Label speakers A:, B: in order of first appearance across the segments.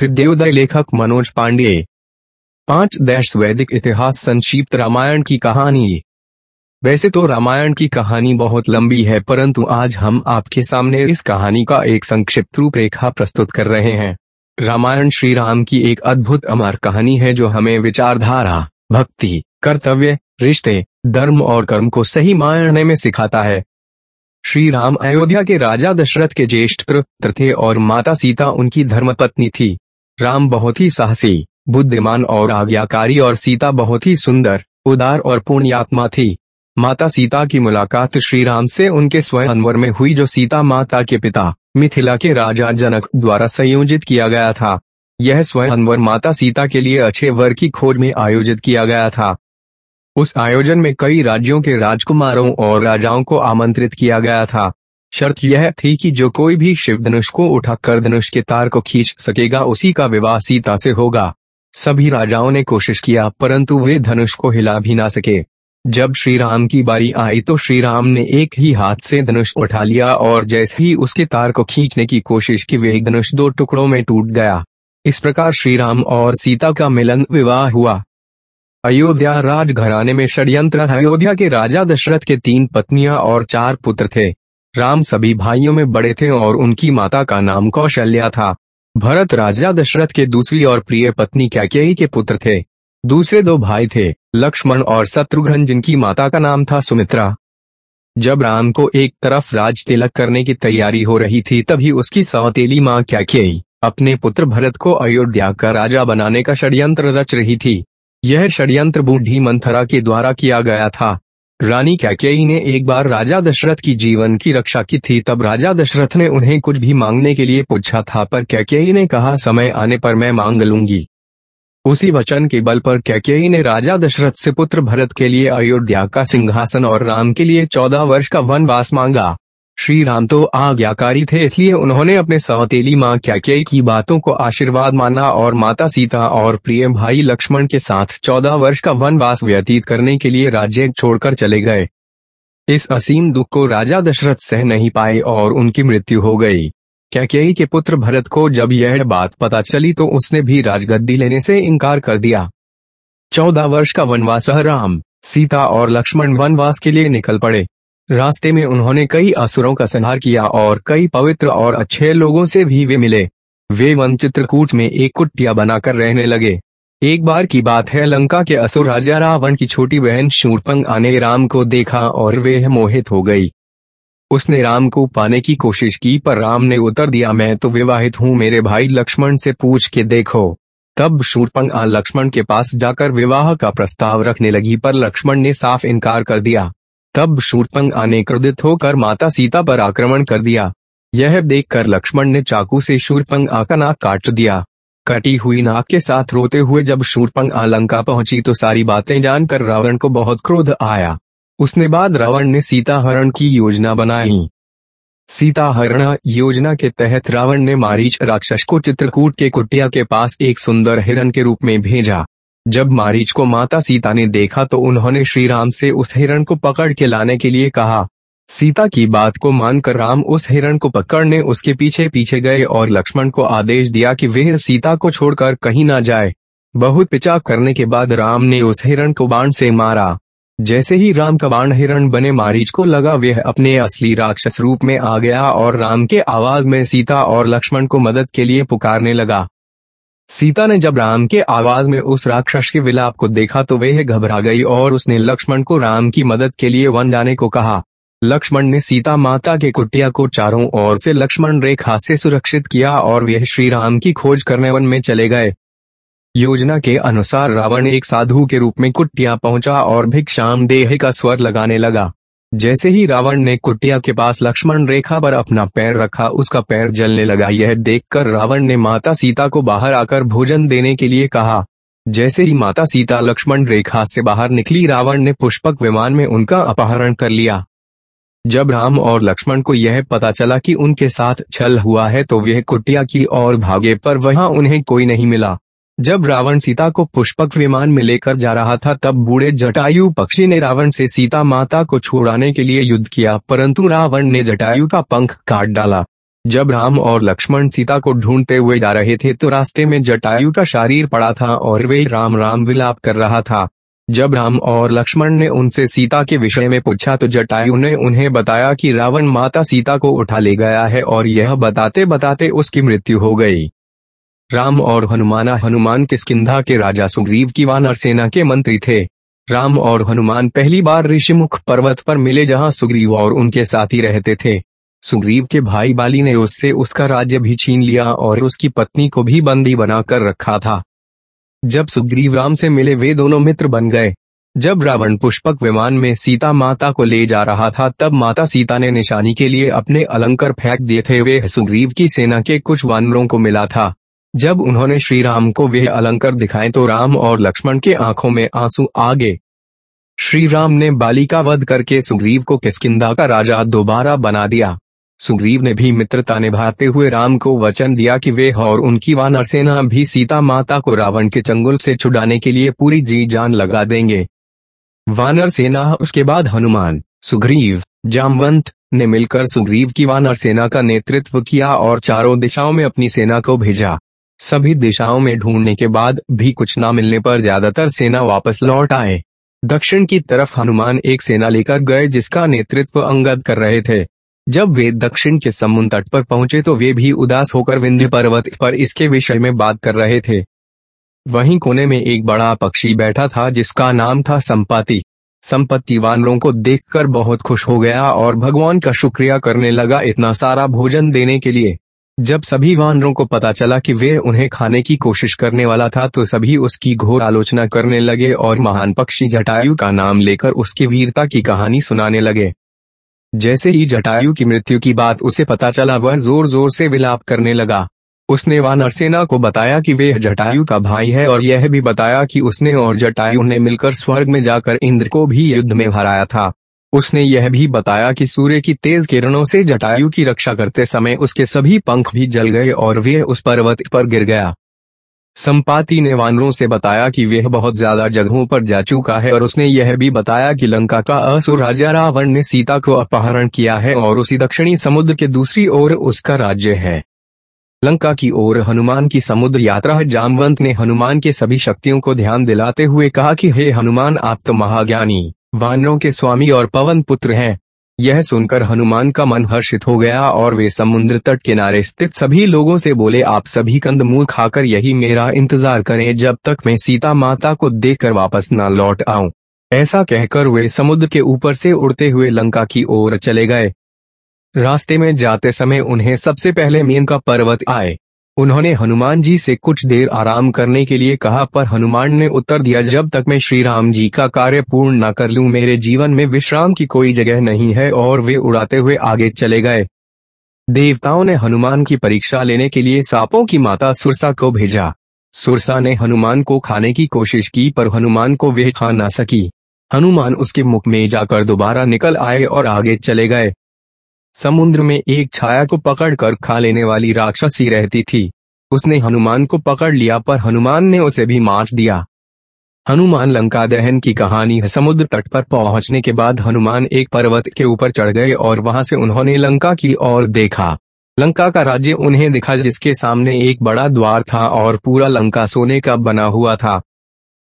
A: हृदयोदय लेखक मनोज पांडे। पाँच दैश वैदिक इतिहास संक्षिप्त रामायण की कहानी। वैसे तो रामायण की कहानी बहुत लंबी है, परंतु आज हम आपके सामने इस कहानी का एक संक्षिप्त रूपरेखा प्रस्तुत कर रहे हैं। रामायण श्री राम की एक अद्भुत अमर कहानी है जो हमें विचारधारा, भक्ति, कर्तव्य, रिश्ते, धर्म और कर्म को सही मायने में सिखाता है। श्री राम अयोध्या के राजा दशरथ के ज्येष्ठ पुत्र और माता सीता उनकी धर्मपत्नी थी। राम बहुत ही साहसी, बुद्धिमान और आज्ञाकारी और सीता बहुत ही सुंदर, उदार और पूर्ण पुण्यात्मा थी। माता सीता की मुलाकात श्री राम से उनके स्वयंवर में हुई जो सीता माता के पिता, मिथिला के राजा जनक द्वारा संयोजित किया गया था। यह स्वयंवर माता सीता के लिए अच्छे वर की खोज में आयोजित किया गया था। उस आयोजन में कई राज्यों के राजकुमारों और राजाओं को आमंत्रित किया गया था। शर्त यह थी कि जो कोई भी शिव धनुष को उठाकर धनुष के तार को खींच सकेगा, उसी का विवाह सीता से होगा। सभी राजाओं ने कोशिश किया, परंतु वे धनुष को हिला भी ना सके। जब श्री राम की बारी आई तो श्री राम ने एक ही हाथ से धनुष उठा लिया और जैसे ही उसके तार को खींचने की कोशिश की, वे धनुष दो टुकड़ों में टूट गया। इस प्रकार श्री राम और सीता का मिलन विवाह हुआ। अयोध्या राजघराने में षड्यंत्र, अयोध्या के राजा दशरथ के तीन पत्नियाँ और चार पुत्र थे। राम सभी भाइयों में बड़े थे और उनकी माता का नाम कौशल्या था। भरत राजा दशरथ के दूसरी और प्रिय पत्नी कैकेयी के पुत्र थे। दूसरे दो भाई थे, लक्ष्मण और शत्रुघ्न जिनकी माता का नाम था सुमित्रा। जब राम को एक तरफ़ राज तिलक करने की तैयारी हो रही थी तभी उसकी सौतेली माँ कैकेयी अपने पुत्र भरत को अयोध्या का राजा बनाने का षड्यंत्र रच रही थी। यह षड्यंत्र बूढ़ी मंथरा के द्वारा किया गया था। रानी कैकेयी ने एक बार राजा दशरथ की जीवन की रक्षा की थी, तब राजा दशरथ ने उन्हें कुछ भी मांगने के लिए पूछा था, पर कैकेयी ने कहा, समय आने पर मैं मांग लूँगी। उसी वचन के बल पर कैकेयी ने राजा दशरथ से पुत्र भरत के लिए अयोध्या का सिंहासन और राम के लिए चौदह वर्ष का वनवास मांगा। श्री राम तो आज्ञाकारी थे, इसलिए उन्होंने अपने सौतेली माँ कैकेयी की बातों को आशीर्वाद माना और माता सीता और प्रिय भाई लक्ष्मण के साथ चौदह वर्ष का वनवास व्यतीत करने के लिए राज्य छोड़कर चले गए। इस असीम दुख को राजा दशरथ सह नहीं पाए और उनकी मृत्यु हो गई। कैकेयी के पुत्र भरत को जब यह बात पता चली तो उसने भी राजगद्दी लेने से इनकार कर दिया। चौदह वर्ष का वनवास, राम, सीता और लक्ष्मण वनवास के लिए निकल पड़े। रास्ते में उन्होंने कई असुरों का संहार किया और कई पवित्र और अच्छे लोगों से भी वे मिले। वे वन चित्रकूट में एक कुटिया बनाकर रहने लगे। एक बार की बात है, लंका के असुर राजा रावण की छोटी बहन शूरपंग आने राम को देखा और वे मोहित हो गई। उसने राम को पाने की कोशिश की, पर राम ने उत्तर दिया, मैं तो विवाहित हूँ, मेरे भाई लक्ष्मण से पूछ के देखो। तब शूरपंग लक्ष्मण के पास जाकर विवाह का प्रस्ताव रखने लगी, पर लक्ष्मण ने साफ़ इनकार कर दिया। तब शूरपंग आने क्रोधित होकर माता सीता पर आक्रमण कर दिया। यह देखकर लक्ष्मण ने चाकू से शूरपंग का नाक काट दिया। कटी हुई नाक के साथ रोते हुए जब शूरपंग लंका पहुँची तो सारी बातें जानकर रावण को बहुत क्रोध आया। उसने बाद रावण ने सीता हरण की योजना बनाई। सीता हरण योजना के तहत रावण ने मारीच राक्षस को चित्रकूट के कुटिया के पास एक सुंदर हिरण के रूप में भेजा। जब मारीच को माता सीता ने देखा तो उन्होंने श्री राम से उस हिरण को पकड़ के लाने के लिए कहा। सीता की बात को मानकर राम उस हिरण को पकड़ने उसके पीछे पीछे गए और लक्ष्मण को आदेश दिया कि वह सीता को छोड़कर कहीं ना जाए। बहुत पिचाक करने के बाद राम ने उस हिरण को बाण से मारा। जैसे ही राम का बाण हिरण बने, मारीच को लगा वह अपने असली राक्षस रूप में आ गया और राम के आवाज़ में सीता और लक्ष्मण को मदद के लिए पुकारने लगा। सीता ने जब राम के आवाज़ में उस राक्षस के विलाप को देखा तो वह घबरा गई और उसने लक्ष्मण को राम की मदद के लिए वन जाने को कहा। लक्ष्मण ने सीता माता के कुटिया को चारों ओर से लक्ष्मण रेखा से सुरक्षित किया और वह श्री राम की खोज करने वन में चले गए। योजना के अनुसार रावण एक साधु के रूप में कुटिया पहुँचा और भिक्षाम देह का स्वर लगाने लगा। जैसे ही रावण ने कुटिया के पास लक्ष्मण रेखा पर अपना पैर रखा, उसका पैर जलने लगा। यह देखकर रावण ने माता सीता को बाहर आकर भोजन देने के लिए कहा। जैसे ही माता सीता लक्ष्मण रेखा से बाहर निकली, रावण ने पुष्पक विमान में उनका अपहरण कर लिया। जब राम और लक्ष्मण को यह पता चला कि उनके साथ छल हुआ है तो वह कुटिया की ओर भागे, पर वहाँ उन्हें कोई नहीं मिला। जब रावण सीता को पुष्पक विमान में लेकर जा रहा था, तब बूढ़े जटायु पक्षी ने रावण से सीता माता को छुड़ाने के लिए युद्ध किया, परंतु रावण ने जटायु का पंख काट डाला। जब राम और लक्ष्मण सीता को ढूंढते हुए जा रहे थे तो रास्ते में जटायु का शरीर पड़ा था और वे राम राम विलाप कर रहा था। जब राम और लक्ष्मण ने उनसे सीता के विषय में पूछा तो जटायु ने उन्हें बताया कि रावण माता सीता को उठा ले गया है और यह बताते बताते उसकी मृत्यु हो गई। राम और हनुमाना हनुमान किसकिधा के राजा सुग्रीव की वानर सेना के मंत्री थे। राम और हनुमान पहली बार ऋषिमुख पर्वत पर मिले जहाँ सुग्रीव और उनके साथी रहते थे। सुग्रीव के भाई बाली ने उससे उसका राज्य भी छीन लिया और उसकी पत्नी को भी बंदी बनाकर रखा था। जब सुग्रीव राम से मिले वे दोनों मित्र बन गए। जब रावण पुष्पक विमान में सीता माता को ले जा रहा था तब माता सीता ने निशानी के लिए अपने अलंकर फेंक दिए थे। वे सुग्रीव की सेना के कुछ वानरों को मिला था। जब उन्होंने श्री राम को वे अलंकर दिखाए तो राम और लक्ष्मण के आँखों में आँसू आ गए। श्री राम ने बालिका वध करके सुग्रीव को किसकिंदा का राजा दोबारा बना दिया। सुग्रीव ने भी मित्रता निभाते हुए राम को वचन दिया कि वे और उनकी वानर सेना भी सीता माता को रावण के चंगुल से छुड़ाने के लिए पूरी जी जान लगा देंगे। वानर सेना, उसके बाद हनुमान, सुग्रीव, जामवंत ने मिलकर सुग्रीव की वानर सेना का नेतृत्व किया और चारों दिशाओं में अपनी सेना को भेजा। सभी दिशाओं में ढूँढने के बाद भी कुछ न मिलने पर ज़्यादातर सेना वापस लौट आए। दक्षिण की तरफ़ हनुमान एक सेना लेकर गए जिसका नेतृत्व अंगद कर रहे थे। जब वे दक्षिण के समुद्र तट पर पहुँचे तो वे भी उदास होकर विंध्य पर्वत पर इसके विषय में बात कर रहे थे। वहीं कोने में एक बड़ा पक्षी बैठा था जिसका नाम था संपाति संपत्ति वानरों को देखकर बहुत खुश हो गया और भगवान का शुक्रिया करने लगा इतना सारा भोजन देने के लिए। जब सभी वानरों को पता चला कि वे उन्हें खाने की कोशिश करने वाला था तो सभी उसकी घोर आलोचना करने लगे और महान पक्षी जटायु का नाम लेकर उसकी वीरता की कहानी सुनाने लगे। जैसे ही जटायु की मृत्यु की बात उसे पता चला, वह ज़ोर ज़ोर से विलाप करने लगा। उसने वानर सेना को बताया कि वे जटायु का भाई है और यह भी बताया कि उसने और जटायु ने मिलकर स्वर्ग में जाकर इंद्र को भी युद्ध में हराया था। उसने यह भी बताया कि सूर्य की तेज किरणों से जटायु की रक्षा करते समय उसके सभी पंख भी जल गए और वह उस पर्वत पर गिर गया। संपाति ने वानरों से बताया कि वह बहुत ज़्यादा जगहों पर जा चुका है और उसने यह भी बताया कि लंका का असुर राजा रावण ने सीता को अपहरण किया है और उसी दक्षिणी समुद्र के दूसरी ओर उसका राज्य है। लंका की ओर हनुमान की समुद्र यात्रा जामवंत ने हनुमान के सभी शक्तियों को ध्यान दिलाते हुए कहा कि हे हनुमान आप तो महाज्ञानी। वानरों के स्वामी और पवन पुत्र हैं। यह सुनकर हनुमान का मन हर्षित हो गया और वे समुद्र तट किनारे स्थित सभी लोगों से बोले, आप सभी कंदमूल खाकर यही मेरा इंतज़ार करें, जब तक मैं सीता माता को देखकर वापस न लौट आऊँ। ऐसा कहकर वे समुद्र के ऊपर से उड़ते हुए लंका की ओर चले गए। रास्ते में जाते समय उन्हें सबसे पहले मीन का पर्वत आए। उन्होंने हनुमान जी से कुछ देर आराम करने के लिए कहा, पर हनुमान ने उत्तर दिया, जब तक मैं श्री राम जी का कार्य पूर्ण न कर लूँ, मेरे जीवन में विश्राम की कोई जगह नहीं है, और वे उड़ाते हुए आगे चले गए। देवताओं ने हनुमान की परीक्षा लेने के लिए सांपों की माता सुरसा को भेजा। सुरसा ने हनुमान को खाने की कोशिश की, पर हनुमान को वे खा ना सकी। हनुमान उसके मुख में जाकर दोबारा निकल आए और आगे चले गए। समुद्र में एक छाया को पकड़कर खा लेने वाली राक्षसी रहती थी। उसने हनुमान को पकड़ लिया, पर हनुमान ने उसे भी मार दिया। हनुमान लंका दहन की कहानी है समुद्र तट पर पहुँचने के बाद हनुमान एक पर्वत के ऊपर चढ़ गए और वहाँ से उन्होंने लंका की ओर देखा। लंका का राज्य उन्हें दिखा, जिसके सामने एक बड़ा द्वार था और पूरा लंका सोने का बना हुआ था।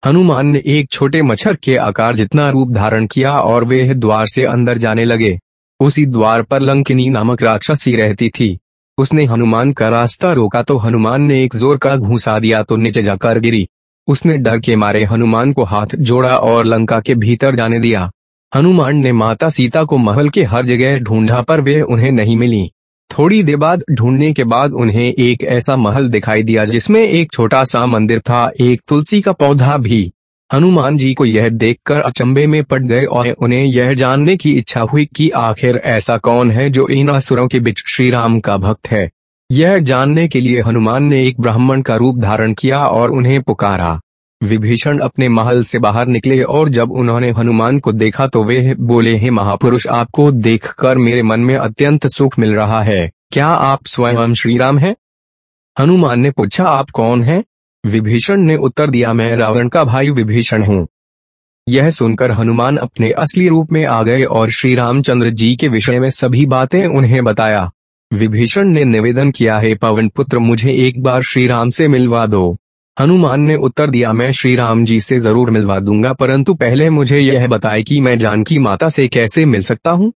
A: हनुमान ने एक छोटे मच्छर के आकार जितना रूप धारण किया और वे द्वार से अंदर जाने लगे। उसी द्वार पर लंकिनी नामक राक्षसी रहती थी। उसने हनुमान का रास्ता रोका तो हनुमान ने एक ज़ोर का घूसा दिया तो नीचे जाकर गिरी। उसने डर के मारे हनुमान को हाथ जोड़ा और लंका के भीतर जाने दिया। हनुमान ने माता सीता को महल के हर जगह ढूंढा पर वे उन्हें नहीं मिली। थोड़ी देर बाद ढूँढने के बाद उन्हें एक ऐसा महल दिखाई दिया जिसमें एक छोटा सा मंदिर था, एक तुलसी का पौधा भी। हनुमान जी को यह देखकर अचंबे में पड़ गए और उन्हें यह जानने की इच्छा हुई कि आखिर ऐसा कौन है जो इन असुरों के बीच श्री राम का भक्त है। यह जानने के लिए हनुमान ने एक ब्राह्मण का रूप धारण किया और उन्हें पुकारा। विभीषण अपने महल से बाहर निकले और जब उन्होंने हनुमान को देखा तो वे बोले, हे महापुरुष, आपको देखकर मेरे मन में अत्यंत सुख मिल रहा है। क्या आप स्वयं श्री राम है? हनुमान ने पूछा, आप कौन हैं? विभीषण ने उत्तर दिया, मैं रावण का भाई विभीषण हूँ। यह सुनकर हनुमान अपने असली रूप में आ गए और श्री रामचंद्र जी के विषय में सभी बातें उन्हें बताया। विभीषण ने निवेदन किया, है पवन पुत्र, मुझे एक बार श्री राम से मिलवा दो। हनुमान ने उत्तर दिया, मैं श्री राम जी से ज़रूर मिलवा दूँगा, परंतु पहले मुझे यह बताए कि मैं जानकी माता से कैसे मिल सकता हूँ।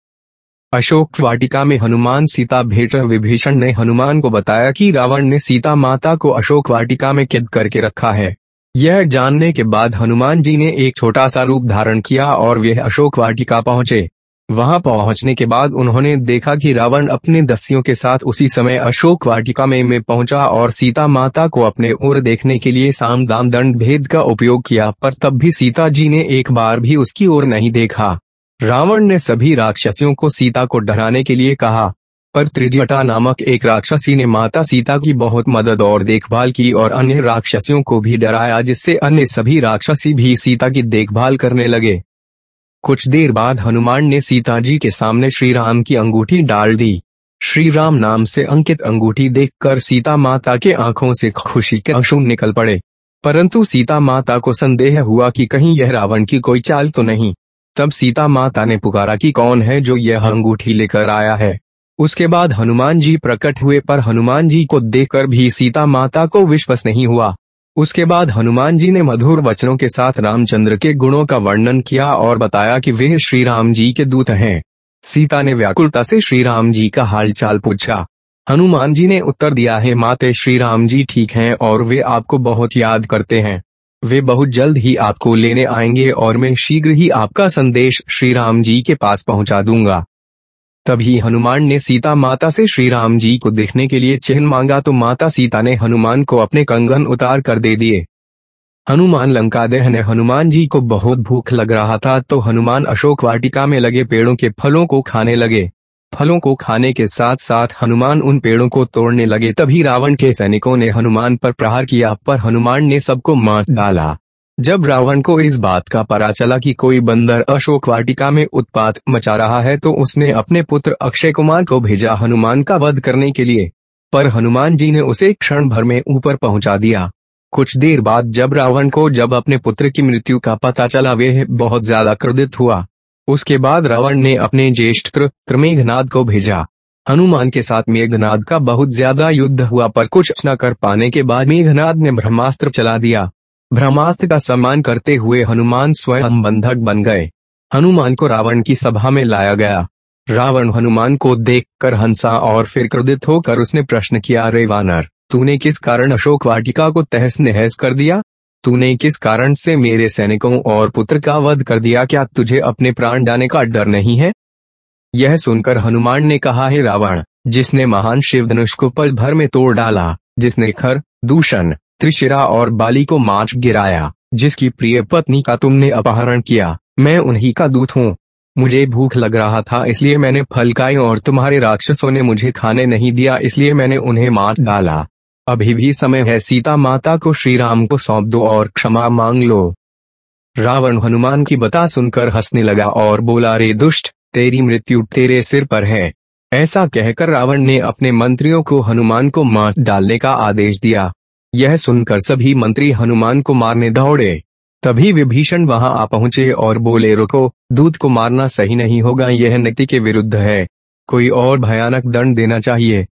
A: अशोक वाटिका में हनुमान सीता भेंट विभीषण ने हनुमान को बताया कि रावण ने सीता माता को अशोक वाटिका में कैद करके रखा है। यह जानने के बाद हनुमान जी ने एक छोटा सा रूप धारण किया और वे अशोक वाटिका पहुँचे। वहाँ पहुँचने के बाद उन्होंने देखा कि रावण अपने दस्युओं के साथ उसी समय अशोक वाटिका में, में पहुँचा और सीता माता को अपने ओर देखने के लिए साम दाम दंड भेद का उपयोग किया पर तब भी सीता जी ने एक बार भी उसकी ओर नहीं देखा। रावण ने सभी राक्षसियों को सीता को डराने के लिए कहा, पर त्रिजटा नामक एक राक्षसी ने माता सीता की बहुत मदद और देखभाल की और अन्य राक्षसियों को भी डराया, जिससे अन्य सभी राक्षसी भी सीता की देखभाल करने लगे। कुछ देर बाद हनुमान ने सीता जी के सामने श्री राम की अंगूठी डाल दी। श्री राम नाम से अंकित अंगूठी देखकर सीता माता के आँखों से खुशी के अंशु निकल पड़े, परंतु सीता माता को संदेह हुआ कि कहीं यह रावण की कोई चाल तो नहीं। तब सीता माता ने पुकारा कि कौन है जो यह अंगूठी लेकर आया है? उसके बाद हनुमान जी प्रकट हुए, पर हनुमान जी को देखकर भी सीता माता को विश्वास नहीं हुआ। उसके बाद हनुमान जी ने मधुर वचनों के साथ रामचंद्र के गुणों का वर्णन किया और बताया कि वे श्री राम जी के दूत हैं। सीता ने व्याकुलता से श्री राम जी का हालचाल पूछा। हनुमान जी ने उत्तर दिया, है माते श्री राम जी ठीक हैं और वे आपको बहुत याद करते हैं। वे बहुत जल्द ही आपको लेने आएँगे और मैं शीघ्र ही आपका संदेश श्री राम जी के पास पहुँचा दूँगा। तभी हनुमान ने सीता माता से श्री राम जी को देखने के लिए चिन्ह मांगा तो माता सीता ने हनुमान को अपने कंगन उतार कर दे दिए। हनुमान लंका ने हनुमान जी को बहुत भूख लग रहा था तो हनुमान अशोक वाटिका में लगे पेड़ों के फलों को खाने लगे। फलों को खाने के साथ साथ हनुमान उन पेड़ों को तोड़ने लगे। तभी रावण के सैनिकों ने हनुमान पर प्रहार किया, पर हनुमान ने सबको मार डाला। जब रावण को इस बात का पता चला कि कोई बंदर अशोक वाटिका में उत्पात मचा रहा है तो उसने अपने पुत्र अक्षय कुमार को भेजा हनुमान का वध करने के लिए। पर हनुमान जी ने उसे क्षण भर में ऊपर पहुँचा दिया। कुछ देर बाद जब रावण को, जब अपने पुत्र की मृत्यु का पता चला वे बहुत ज़्यादा क्रोधित हुआ। उसके बाद रावण ने अपने ज्येष्ठ मेघनाद को भेजा। हनुमान के साथ मेघनाद का बहुत ज़्यादा युद्ध हुआ, पर कुछ न कर पाने के बाद मेघनाद ने ब्रह्मास्त्र चला दिया। ब्रह्मास्त्र का सम्मान करते हुए हनुमान स्वयं बंधक बन गए। हनुमान को रावण की सभा में लाया गया। रावण हनुमान को देखकर हंसा और फिर क्रोधित होकर उसने प्रश्न किया रे वानर, तूने किस कारण अशोक वाटिका को तहस नहस कर दिया? तूने किस कारण से मेरे सैनिकों और पुत्र का वध कर दिया? क्या तुझे अपने प्राण जाने का डर नहीं है? यह सुनकर हनुमान ने कहा, है रावण, जिसने महान शिव धनुष को पल भर में तोड़ डाला, जिसने खर, दूषण, त्रिशिरा और बाली को माच गिराया, जिसकी प्रिय पत्नी का तुमने अपहरण किया, मैं उन्हीं का दूत हूँ। मुझे भूख लग रहा था, इसलिए मैंने फल खाए और तुम्हारे राक्षसों ने मुझे खाने नहीं दिया, इसलिए मैंने उन्हें मार डाला। अभी भी समय है, सीता माता को श्री राम को सौंप दो और क्षमा मांग लो। रावण हनुमान की बता सुनकर हंसने लगा और बोला, रे दुष्ट, तेरी मृत्यु तेरे सिर पर है। ऐसा कहकर रावण ने अपने मंत्रियों को हनुमान को मार डालने का आदेश दिया। यह सुनकर सभी मंत्री हनुमान को मारने दौड़े। तभी विभीषण वहाँ आ पहुँचे और बोले, रुको दूध को मारना सही नहीं होगा, यह नीति के विरुद्ध है। कोई और भयानक दंड देना चाहिए।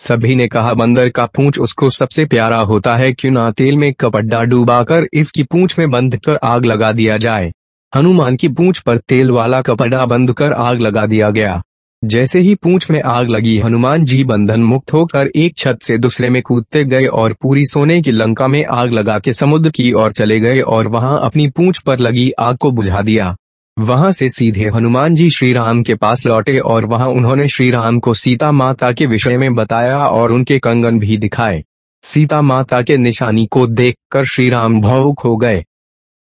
A: सभी ने कहा, बंदर का पूंछ उसको सबसे प्यारा होता है, क्यों ना तेल में कपड्डा डूबाकर इसकी पूंछ में बंद कर आग लगा दिया जाए? हनुमान की पूंछ पर तेल वाला कपड़ा बंद कर आग लगा दिया गया। जैसे ही पूंछ में आग लगी, हनुमान जी बंधन मुक्त होकर एक छत से दूसरे में कूदते गए और पूरी सोने की लंका में आग लगा के समुद्र की ओर चले गए और वहाँ अपनी पूंछ पर लगी आग को बुझा दिया। वहाँ से सीधे हनुमान जी श्री राम के पास लौटे और वहाँ उन्होंने श्री राम को सीता माता के विषय में बताया और उनके कंगन भी दिखाए। सीता माता के निशानी को देखकर श्री राम भावुक हो गए।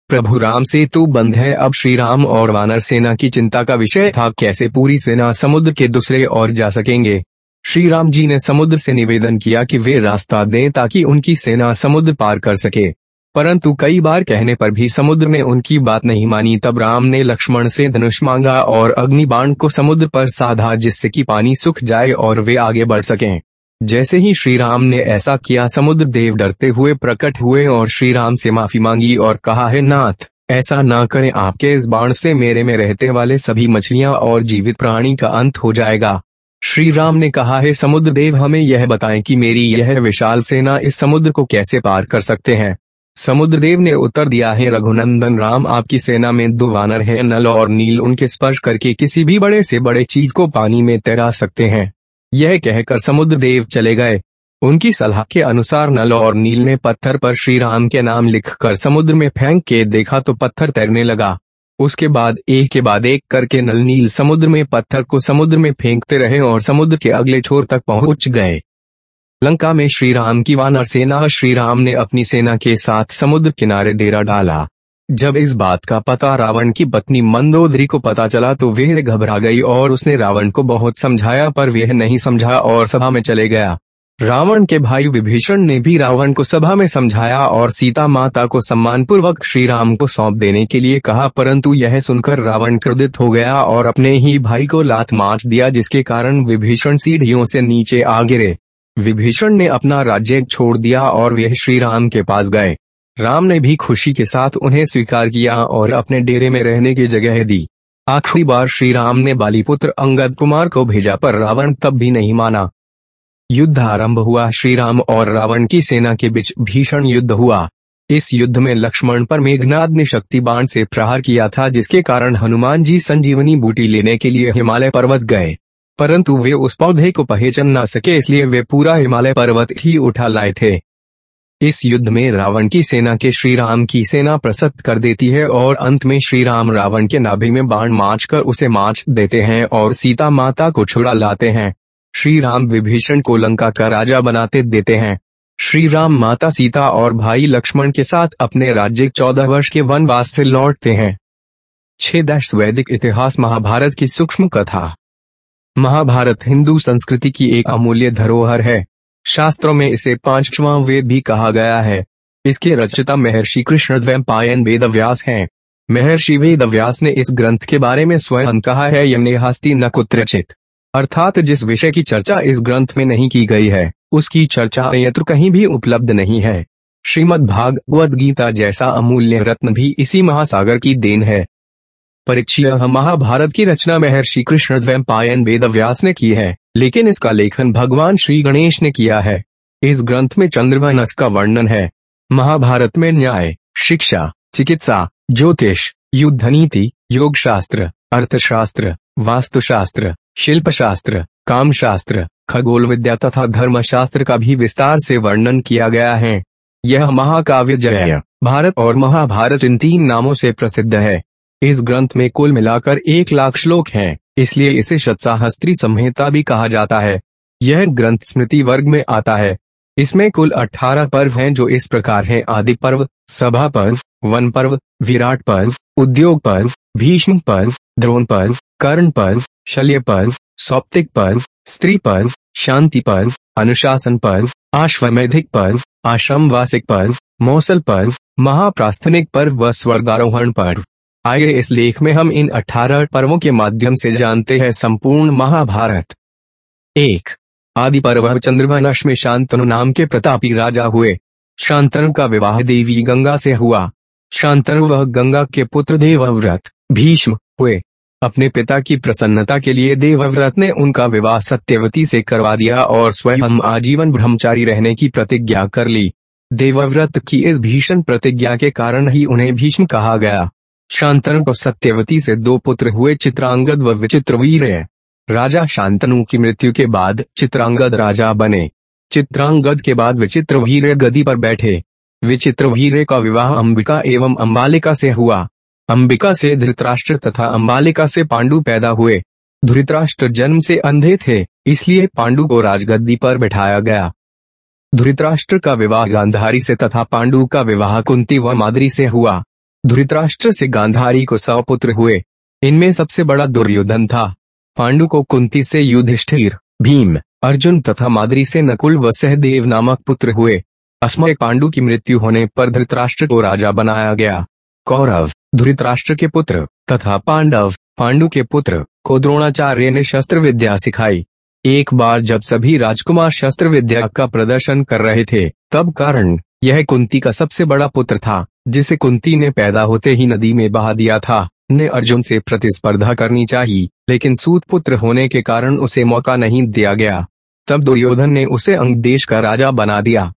A: प्रभु राम से तो बंद है, अब श्री राम और वानर सेना की चिंता का विषय था, कैसे पूरी सेना समुद्र के दूसरे ओर जा सकेंगे? श्री राम जी ने समुद्र से निवेदन किया कि वे रास्ता दें ताकि उनकी सेना समुद्र पार कर सके। परंतु कई बार कहने पर भी समुद्र ने उनकी बात नहीं मानी। तब राम ने लक्ष्मण से धनुष मांगा और अग्निबाण को समुद्र पर साधा जिससे कि पानी सूख जाए और वे आगे बढ़ सकें। जैसे ही श्री राम ने ऐसा किया, समुद्र देव डरते हुए प्रकट हुए और श्री राम से माफ़ी मांगी और कहा, है नाथ, ऐसा ना करें। आपके इस बाण से मेरे में रहते वाले सभी मछलियाँ और जीवित प्राणी का अंत हो जाएगा श्री राम ने कहा, है समुद्र देव, हमें यह बताएँ कि मेरी यह विशाल सेना इस समुद्र को कैसे पार कर सकते हैं? समुद्र देव ने उत्तर दिया, है रघुनंदन राम, आपकी सेना में दो वानर हैं, नल और नील, उनके स्पर्श करके किसी भी बड़े से बड़े चीज़ को पानी में तैरा सकते हैं। यह कहकर समुद्र देव चले गए। उनकी सलाह के अनुसार नल और नील ने पत्थर पर श्री राम के नाम लिखकर समुद्र में फेंक के देखा तो पत्थर तैरने लगा। उसके बाद एक के बाद एक करके नल नील समुद्र में पत्थर को समुद्र में फेंकते रहे और समुद्र के अगले छोर तक पहुँच गए। लंका में श्री राम की वानर सेना श्री राम ने अपनी सेना के साथ समुद्र किनारे डेरा डाला। जब इस बात का पता रावण की पत्नी मंदोदरी को पता चला तो वह घबरा गई और उसने रावण को बहुत समझाया पर वह नहीं समझा और सभा में चले गया। रावण के भाई विभीषण ने भी रावण को सभा में समझाया और सीता माता को सम्मानपूर्वक श्री राम को सौंप देने के लिए कहा, परंतु यह सुनकर रावण क्रोधित हो गया और अपने ही भाई को लात मार दिया, जिसके कारण विभीषण सीढ़ियों से नीचे आ गिरे। विभीषण ने अपना राज्य छोड़ दिया और वह श्री राम के पास गए। राम ने भी खुशी के साथ उन्हें स्वीकार किया और अपने डेरे में रहने की जगह दी। आखिरी बार श्री राम ने बालीपुत्र अंगद कुमार को भेजा, पर रावण तब भी नहीं माना। युद्ध आरंभ हुआ। श्री राम और रावण की सेना के बीच भीषण युद्ध हुआ। इस युद्ध में लक्ष्मण पर मेघनाद ने शक्ति बाण से प्रहार किया था, जिसके कारण हनुमान जी संजीवनी बूटी लेने के लिए हिमालय पर्वत गए। परंतु वे उस पौधे को पहचान न सके, इसलिए वे पूरा हिमालय पर्वत ही उठा लाए थे। इस युद्ध में रावण की सेना के श्री राम की सेना प्रसन्न कर देती है और अंत में श्री राम रावण के नाभि में बाण माच कर उसे माच देते हैं और सीता माता को छुड़ा लाते हैं। श्री राम विभीषण को लंका का राजा बनाते देते हैं। श्री राम माता सीता और भाई लक्ष्मण के साथ अपने राज्य चौदह वर्ष के वनवास से लौटते हैं। छह दश वैदिक इतिहास महाभारत की सूक्ष्म कथा। महाभारत हिंदू संस्कृति की एक अमूल्य धरोहर है। शास्त्रों में इसे पांचवा वेद भी कहा गया है। इसके रचयिता महर्षि कृष्ण द्वैपायन वेद व्यास है। महर्षि वेद व्यास ने इस ग्रंथ के बारे में स्वयं कहा है, यमने हस्ती न कुत्रचित। अर्थात जिस विषय की चर्चा इस ग्रंथ में नहीं की गई है, उसकी चर्चा यत्र कहीं भी उपलब्ध नहीं है। श्रीमद भागवत गीता जैसा अमूल्य रत्न भी इसी महासागर की देन है। परीक्षा महाभारत की रचना महर्षि कृष्ण द्वैपायन वेद व्यास ने की है, लेकिन इसका लेखन भगवान श्री गणेश ने किया है। इस ग्रंथ में चंद्रमानस का वर्णन है। महाभारत में न्याय, शिक्षा, चिकित्सा, ज्योतिष युद्ध नीति योग शास्त्र अर्थशास्त्र, वास्तुशास्त्र शिल्प शास्त्र काम शास्त्र खगोल विद्या तथा धर्म शास्त्र का भी विस्तार से वर्णन किया गया है। यह महाकाव्य जय, भारत और महाभारत इन तीन नामों से प्रसिद्ध है। इस ग्रंथ में कुल मिलाकर एक लाख श्लोक हैं, इसलिए इसे शतसाहस्त्री संहिता भी कहा जाता है। यह ग्रंथ स्मृति वर्ग में आता है। इसमें कुल अठारह पर्व हैं जो इस प्रकार हैं आदि पर्व सभा पर्व वन पर्व विराट पर्व उद्योग पर्व भीष्म पर्व द्रोण पर्व कर्ण पर्व शल्य पर्व सौप्तिक पर्व स्त्री पर्व शांति पर्व अनुशासन पर्व आश्वमेधिक पर्व आश्रम वासिक पर्व मौसल पर्व महाप्रास्थनिक पर्व व स्वर्गारोहण पर्व। आइए इस लेख में हम इन अठारह पर्वों के माध्यम से जानते हैं संपूर्ण महाभारत। एक आदि पर्व चंद्रमानश में शांतनु नाम के प्रतापी राजा हुए। शांतनु का विवाह देवी गंगा से हुआ। शांतनु वह गंगा के पुत्र देवव्रत, भीष्म, हुए। अपने पिता की प्रसन्नता के लिए देवव्रत ने उनका विवाह सत्यवती से करवा दिया और स्वयं आजीवन ब्रह्मचारी रहने की प्रतिज्ञा कर ली। देवव्रत की इस भीषण प्रतिज्ञा के कारण ही उन्हें भीष्म कहा गया। शांतनु को सत्यवती से दो पुत्र हुए चित्रांगद व विचित्रवीर। राजा शांतनु की मृत्यु के बाद चित्रांगद राजा बने। चित्रांगद के बाद विचित्रवीर गदी पर बैठे। विचित्रवीर का विवाह अंबिका एवं अंबालिका से हुआ। अंबिका से धृतराष्ट्र तथा अंबालिका से पांडु पैदा हुए। धृतराष्ट्र जन्म से अंधे थे, इसलिए पांडु को राजगद्दी पर बैठाया गया। धृतराष्ट्र का विवाह गांधारी से तथा पांडु का विवाह कुंती व मादरी से हुआ। धृतराष्ट्र से गांधारी को सौ पुत्र हुए। इनमें सबसे बड़ा दुर्योधन था। पांडु को कुंती से युधिष्ठिर, भीम, अर्जुन तथा मादरी से नकुल व सहदेव नामक पुत्र हुए। अस्मय पांडु की मृत्यु होने पर धृतराष्ट्र को राजा बनाया गया। कौरव, धृतराष्ट्र के पुत्र, तथा पांडव, पांडु के पुत्र को द्रोणाचार्य ने शस्त्र विद्या सिखाई। एक बार जब सभी राजकुमार शस्त्र विद्या का प्रदर्शन कर रहे थे, तब कारण यह कुंती का सबसे बड़ा पुत्र था। जिसे कुंती ने पैदा होते ही नदी में बहा दिया था, ने अर्जुन से प्रतिस्पर्धा करनी चाहिए, लेकिन सूत पुत्र होने के कारण उसे मौका नहीं दिया गया। तब दुर्योधन ने उसे अंग देश का राजा बना दिया।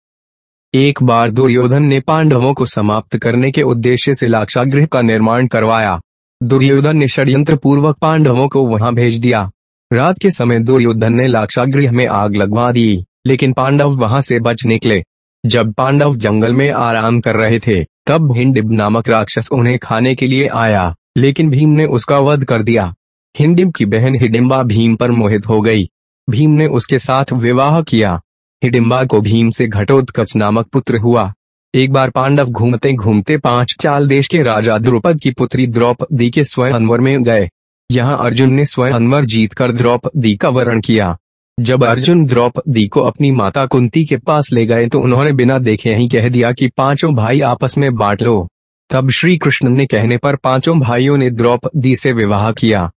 A: एक बार दुर्योधन ने पांडवों को समाप्त करने के उद्देश्य से लाक्षागृह का निर्माण करवाया। दुर्योधन ने षड्यंत्र पूर्वक पांडवों को वहाँ भेज दिया। रात के समय दुर्योधन ने लाक्षागृह में आग लगवा दी, लेकिन पांडव वहाँ से बच निकले। जब पांडव जंगल में आराम कर रहे थे तब हिंडिब नामक राक्षस उन्हें खाने के लिए आया, लेकिन भीम ने उसका वध कर दिया। हिंडिब की बहन हिडिम्बा भीम पर मोहित हो गई। भीम ने उसके साथ विवाह किया। हिडिम्बा को भीम से घटोत्कच नामक पुत्र हुआ। एक बार पांडव घूमते घूमते पाँच चाल देश के राजा द्रौपद की पुत्री द्रौपदी के स्वयंवर में गए। यहाँ अर्जुन ने स्वयं स्वयंवर जीतकर द्रौपदी का वरण किया। जब अर्जुन द्रौपदी को अपनी माता कुंती के पास ले गए तो उन्होंने बिना देखे ही कह दिया कि पाँचों भाई आपस में बांट लो। तब श्री कृष्ण ने कहने पर पाँचों भाइयों ने द्रौपदी से विवाह किया।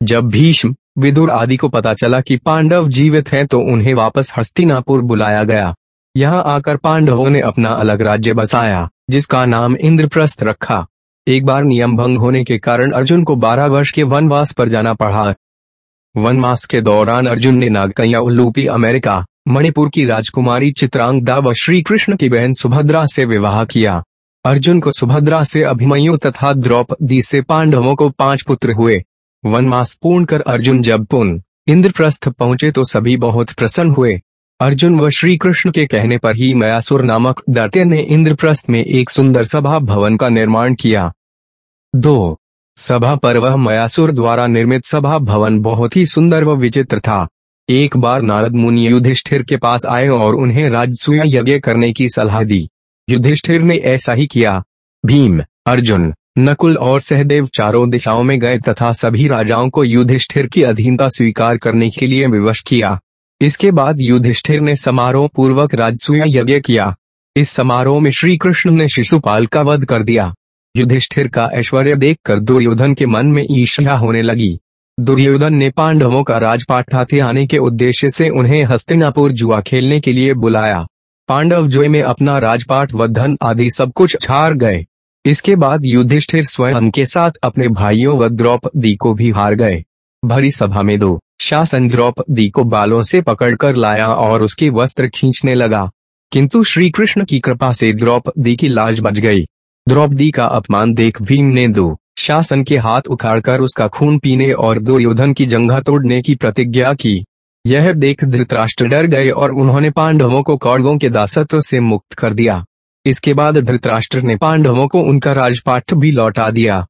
A: जब भीष्म, विदुर आदि को पता चला कि पांडव जीवित हैं तो उन्हें वापस हस्तिनापुर बुलाया गया। यहाँ आकर पांडवों ने अपना अलग राज्य बसाया, जिसका नाम इंद्रप्रस्थ रखा। एक बार नियम भंग होने के कारण अर्जुन को बारह वर्ष के वनवास पर जाना पड़ा। वनवास के दौरान अर्जुन ने नागकैया उल्लूपी अमेरिका, मणिपुर की राजकुमारी चित्रांगदा व श्री कृष्ण की बहन सुभद्रा से विवाह किया। अर्जुन को सुभद्रा से अभिमयु तथा द्रौपदी से पांडवों को पाँच पुत्र हुए। वनवास पूर्ण कर अर्जुन जब पुन इंद्रप्रस्थ पहुँचे तो सभी बहुत प्रसन्न हुए। अर्जुन व श्री कृष्ण के कहने पर ही मयासुर नामक दैत्य ने इंद्रप्रस्थ में एक सुंदर सभा भवन का निर्माण किया। दो सभा पर वह मयासुर द्वारा निर्मित सभा भवन बहुत ही सुंदर व विचित्र था। एक बार नारद मुनि युधिष्ठिर के पास आए और उन्हें राजसूय यज्ञ करने की सलाह दी। युधिष्ठिर ने ऐसा ही किया। भीम, अर्जुन, नकुल और सहदेव चारों दिशाओं में गए तथा सभी राजाओं को युधिष्ठिर की अधीनता स्वीकार करने के लिए विवश किया। इसके बाद युधिष्ठिर ने समारोह पूर्वक राजसूय यज्ञ किया। इस समारोह में श्री कृष्ण ने शिशुपाल का वध कर दिया। युधिष्ठिर का ऐश्वर्य देखकर दुर्योधन के मन में ईर्ष्या होने लगी। दुर्योधन ने पांडवों का राजपाट हाथे आने के उद्देश्य से उन्हें हस्तिनापुर जुआ खेलने के लिए बुलाया। पांडव जुए में अपना राजपाट व धन आदि सब कुछ हार गए। इसके बाद युधिष्ठिर स्वयं के साथ अपने भाइयों व द्रौपदी को भी हार गए। भरी सभा में दो शासन द्रौपदी को बालों से पकड़कर लाया और उसके वस्त्र खींचने लगा। किंतु श्री कृष्ण की कृपा से द्रौपदी की लाज बच गई। द्रौपदी का अपमान देख भीम ने दो शासन के हाथ उखाड़कर उसका खून पीने और दुर्योधन की जंगा तोड़ने की प्रतिज्ञा की। यह देख धृतराष्ट्र डर गए और उन्होंने पांडवों को कौरवों के दासत्व से मुक्त कर दिया। इसके बाद धृतराष्ट्र ने पांडवों को उनका राजपाठ भी लौटा दिया।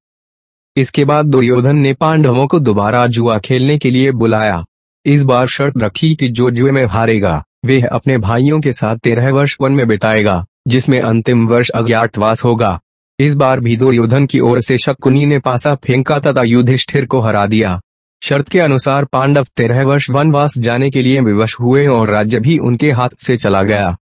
A: इसके बाद दुर्योधन ने पांडवों को दोबारा जुआ खेलने के लिए बुलाया। इस बार शर्त रखी कि जो जुए में हारेगा वे अपने भाइयों के साथ तेरह वर्ष वन में बिताएगा। जिसमें अंतिम वर्ष अज्ञातवास होगा। इस बार भी दुर्योधन की ओर से शकुनी ने पासा फेंका तथा युधिष्ठिर को हरा दिया। शर्त के अनुसार पांडव तेरह वर्ष वनवास जाने के लिए विवश हुए और राज्य भी उनके हाथ से चला गया।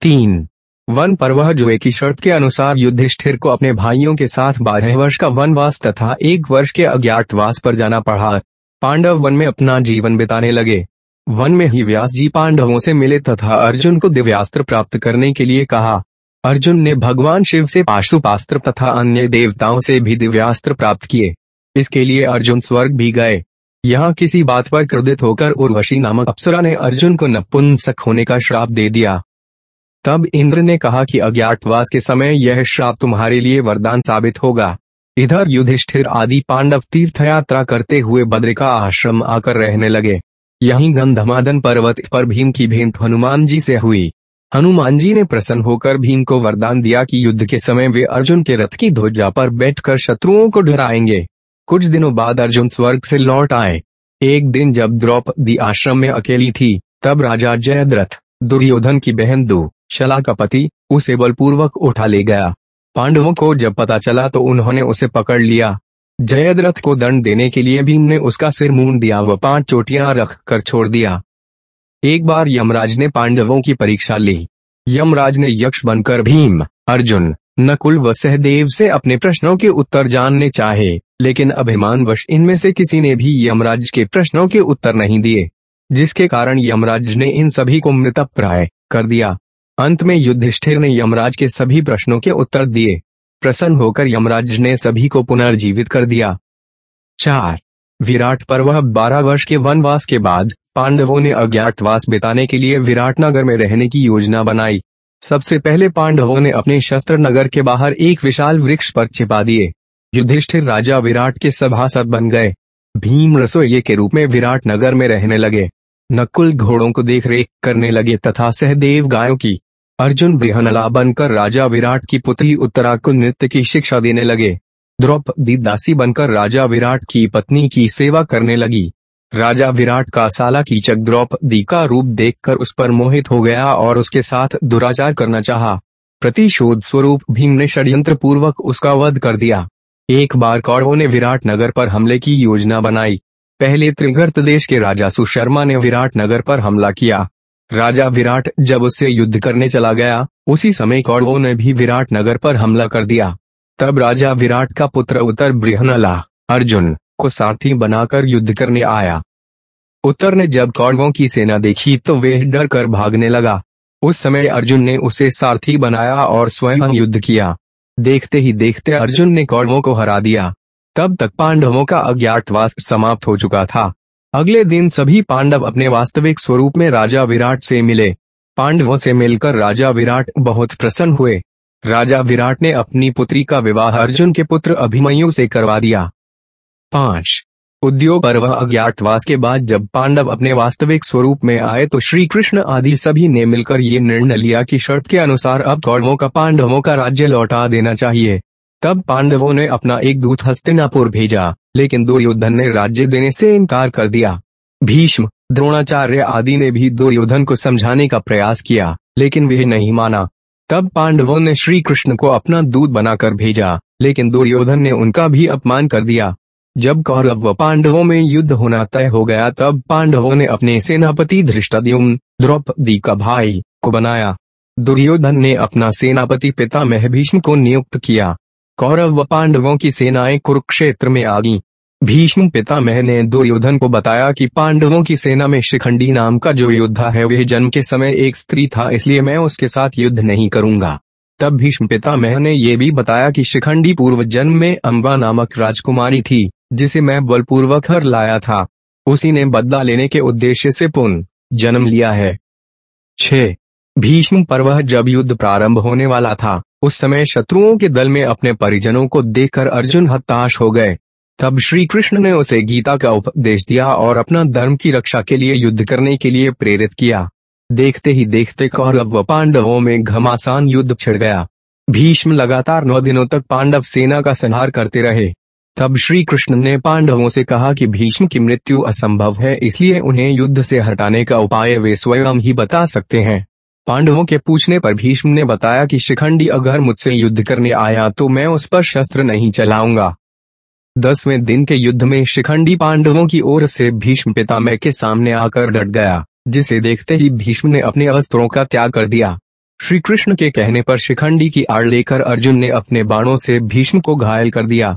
A: तीन। वन पर्व जुए की शर्त के अनुसार युधिष्ठिर को अपने भाइयों के साथ बारह वर्ष का वनवास तथा एक वर्ष के अज्ञातवास पर जाना पड़ा। पांडव वन में अपना जीवन बिताने लगे। वन में ही व्यास जी पांडवों से मिले तथा अर्जुन को दिव्यास्त्र प्राप्त करने के लिए कहा। अर्जुन ने भगवान शिव से पाशुपास्त्र तथा अन्य देवताओं से भी दिव्यास्त्र प्राप्त किए। इसके लिए अर्जुन स्वर्ग भी गए। यहाँ किसी बात पर क्रोधित होकर उर्वशी नामक अप्सरा ने अर्जुन को नपुंसक होने का श्राप दे दिया। तब इंद्र ने कहा कि अज्ञातवास के समय यह श्राप तुम्हारे लिए वरदान साबित होगा। इधर युधिष्ठिर आदि पांडव तीर्थ यात्रा करते हुए बद्रिका आश्रम आकर रहने लगे। यहीं गंधमादन पर्वत पर भीम की भेंट हनुमान जी से हुई। हनुमान जी ने प्रसन्न होकर भीम को वरदान दिया कि युद्ध के समय वे अर्जुन के रथ की ध्वजा पर बैठकर शत्रुओं को डराएँगे। कुछ दिनों बाद अर्जुन स्वर्ग से लौट आए। एक दिन जब द्रौपदी आश्रम में अकेली थी, तब राजा जयद्रथ, दुर्योधन की बहन दो, शला का पति, उसे बलपूर्वक उठा ले गया। पांडवों को जब पता चला तो उन्होंने उसे पकड़ लिया। जयद्रथ को दंड देने के लिए भीम ने उसका सिर मूंद दिया व पाँच चोटियाँ रख कर छोड़ दिया। एक बार यमराज ने पांडवों की परीक्षा ली। यमराज ने यक्ष बनकर भीम, अर्जुन, नकुल व सहदेव से अपने प्रश्नों के उत्तर जानने चाहे, लेकिन अभिमानवश इनमें से किसी ने भी यमराज के प्रश्नों के उत्तर नहीं दिए, जिसके कारण यमराज ने इन सभी को मृतप्राय कर दिया। अंत में युद्धिष्ठिर ने यमराज के सभी प्रश्नों के उत्तर दिए। प्रसन्न होकर यमराज ने सभी को पुनर्जीवित कर दिया। चार, विराट पर्व बारह वर्ष के वनवास के बाद पांडवों ने अज्ञातवास बिताने के लिए विराट नगर में रहने की योजना बनाई। सबसे पहले पांडवों ने अपने शस्त्र नगर के बाहर एक विशाल वृक्ष पर छिपा दिए। युधिष्ठिर राजा विराट के सभासद बन गए। भीम रसोई के रूप में विराट नगर में रहने लगे। नकुल घोड़ों को देख रेख करने लगे तथा सहदेव गायों की अर्जुन बृहनला बनकर राजा विराट की पुत्री उत्तरा को नृत्य की शिक्षा देने लगे। द्रौपदी दासी बनकर राजा विराट की पत्नी की सेवा करने लगी। राजा विराट का साला कीचक द्रौपदी का रूप देखकर उस पर मोहित हो गया और उसके साथ दुराचार करना चाहा। प्रतिशोध स्वरूप भीम ने षड्यंत्र पूर्वक उसका वध कर दिया। एक बार कौरवों ने विराट नगर पर हमले की योजना बनाई। पहले त्रिगर्त देश के राजा सुशर्मा ने विराट नगर पर हमला किया। राजा विराट जब उससे युद्ध करने चला गया, उसी समय कौरवों ने भी विराट नगर पर हमला कर दिया। तब राजा विराट का पुत्र उत्तर बृहनला अर्जुन, को सारथी बनाकर युद्ध करने आया। उत्तर ने जब कौरवों की सेना देखी तो वे डर कर भागने लगा। उस समय अर्जुन ने उसे सारथी बनाया और स्वयं युद्ध किया। देखते ही देखते अर्जुन ने कौरवों को हरा दिया। तब तक पांडवों का अज्ञातवास समाप्त हो चुका था। अगले दिन सभी पांडव अपने वास्तविक स्वरूप में राजा विराट से मिले। पांडवों से मिलकर राजा विराट बहुत प्रसन्न हुए। राजा विराट ने अपनी पुत्री का विवाह अर्जुन के पुत्र अभिमन्यु से करवा दिया। पाँच। उद्योग पर्व अज्ञातवास के बाद जब पांडव अपने वास्तविक स्वरूप में आए तो श्री कृष्ण आदि सभी ने मिलकर ये निर्णय लिया कि शर्त के अनुसार अब कौरवों का पांडवों का राज्य लौटा देना चाहिए। तब पांडवों ने अपना एक दूत हस्तिनापुर भेजा, लेकिन दुर्योधन ने राज्य देने से इनकार कर दिया। भीष्म, द्रोणाचार्य आदि ने भी दुर्योधन को समझाने का प्रयास किया, लेकिन वह नहीं माना। तब पांडवों ने श्री कृष्ण को अपना दूत बनाकर भेजा, लेकिन दुर्योधन ने उनका भी अपमान कर दिया। जब कौरव पांडवों में युद्ध होना तय हो गया, तब पांडवों ने अपने सेनापति धृष्टद्युम्न द्रौपदी का भाई को बनाया। दुर्योधन ने अपना सेनापति पिता भीष्म को नियुक्त किया। कौरव व पांडवों की सेनाएँ कुरुक्षेत्र में आ गईं। भीष्म पितामह ने दुर्योधन को बताया कि पांडवों की सेना में शिखंडी नाम का जो योद्धा है, वह जन्म के समय एक स्त्री था, इसलिए मैं उसके साथ युद्ध नहीं करूँगा। तब भीष्म पितामह ने यह भी बताया कि शिखंडी पूर्व जन्म में अम्बा नामक राजकुमारी थी, जिसे मैं बलपूर्वक हर लाया था। उसी ने बदला लेने के उद्देश्य से पुनः जन्म लिया है। छ भीष्म पर्व जब युद्ध प्रारंभ होने वाला था। उस समय शत्रुओं के दल में अपने परिजनों को देखकर अर्जुन हताश हो गए। तब श्री कृष्ण ने उसे गीता का उपदेश दिया और अपना धर्म की रक्षा के लिए युद्ध करने के लिए प्रेरित किया। देखते ही देखते कौरव व पांडवों में घमासान युद्ध छिड़ गया। भीष्म लगातार नौ दिनों तक पांडव सेना का संहार करते रहे। तब श्री कृष्ण ने पांडवों से कहा कि भीष्म की मृत्यु असंभव है, इसलिए उन्हें युद्ध से हटाने का उपाय वे स्वयं ही बता सकते हैं। पांडवों के पूछने पर भीष्म ने बताया कि शिखंडी अगर मुझसे युद्ध करने आया तो मैं उस पर शस्त्र नहीं चलाऊँगा। दसवें दिन के युद्ध में शिखंडी पांडवों की ओर से भीष्म पितामह के सामने आकर डट गया, जिसे देखते ही भीष्म ने अपने वस्त्रों का त्याग कर दिया। श्री कृष्ण के कहने पर शिखंडी की आड़ लेकर अर्जुन ने अपने बाणों से भीष्म को घायल कर दिया।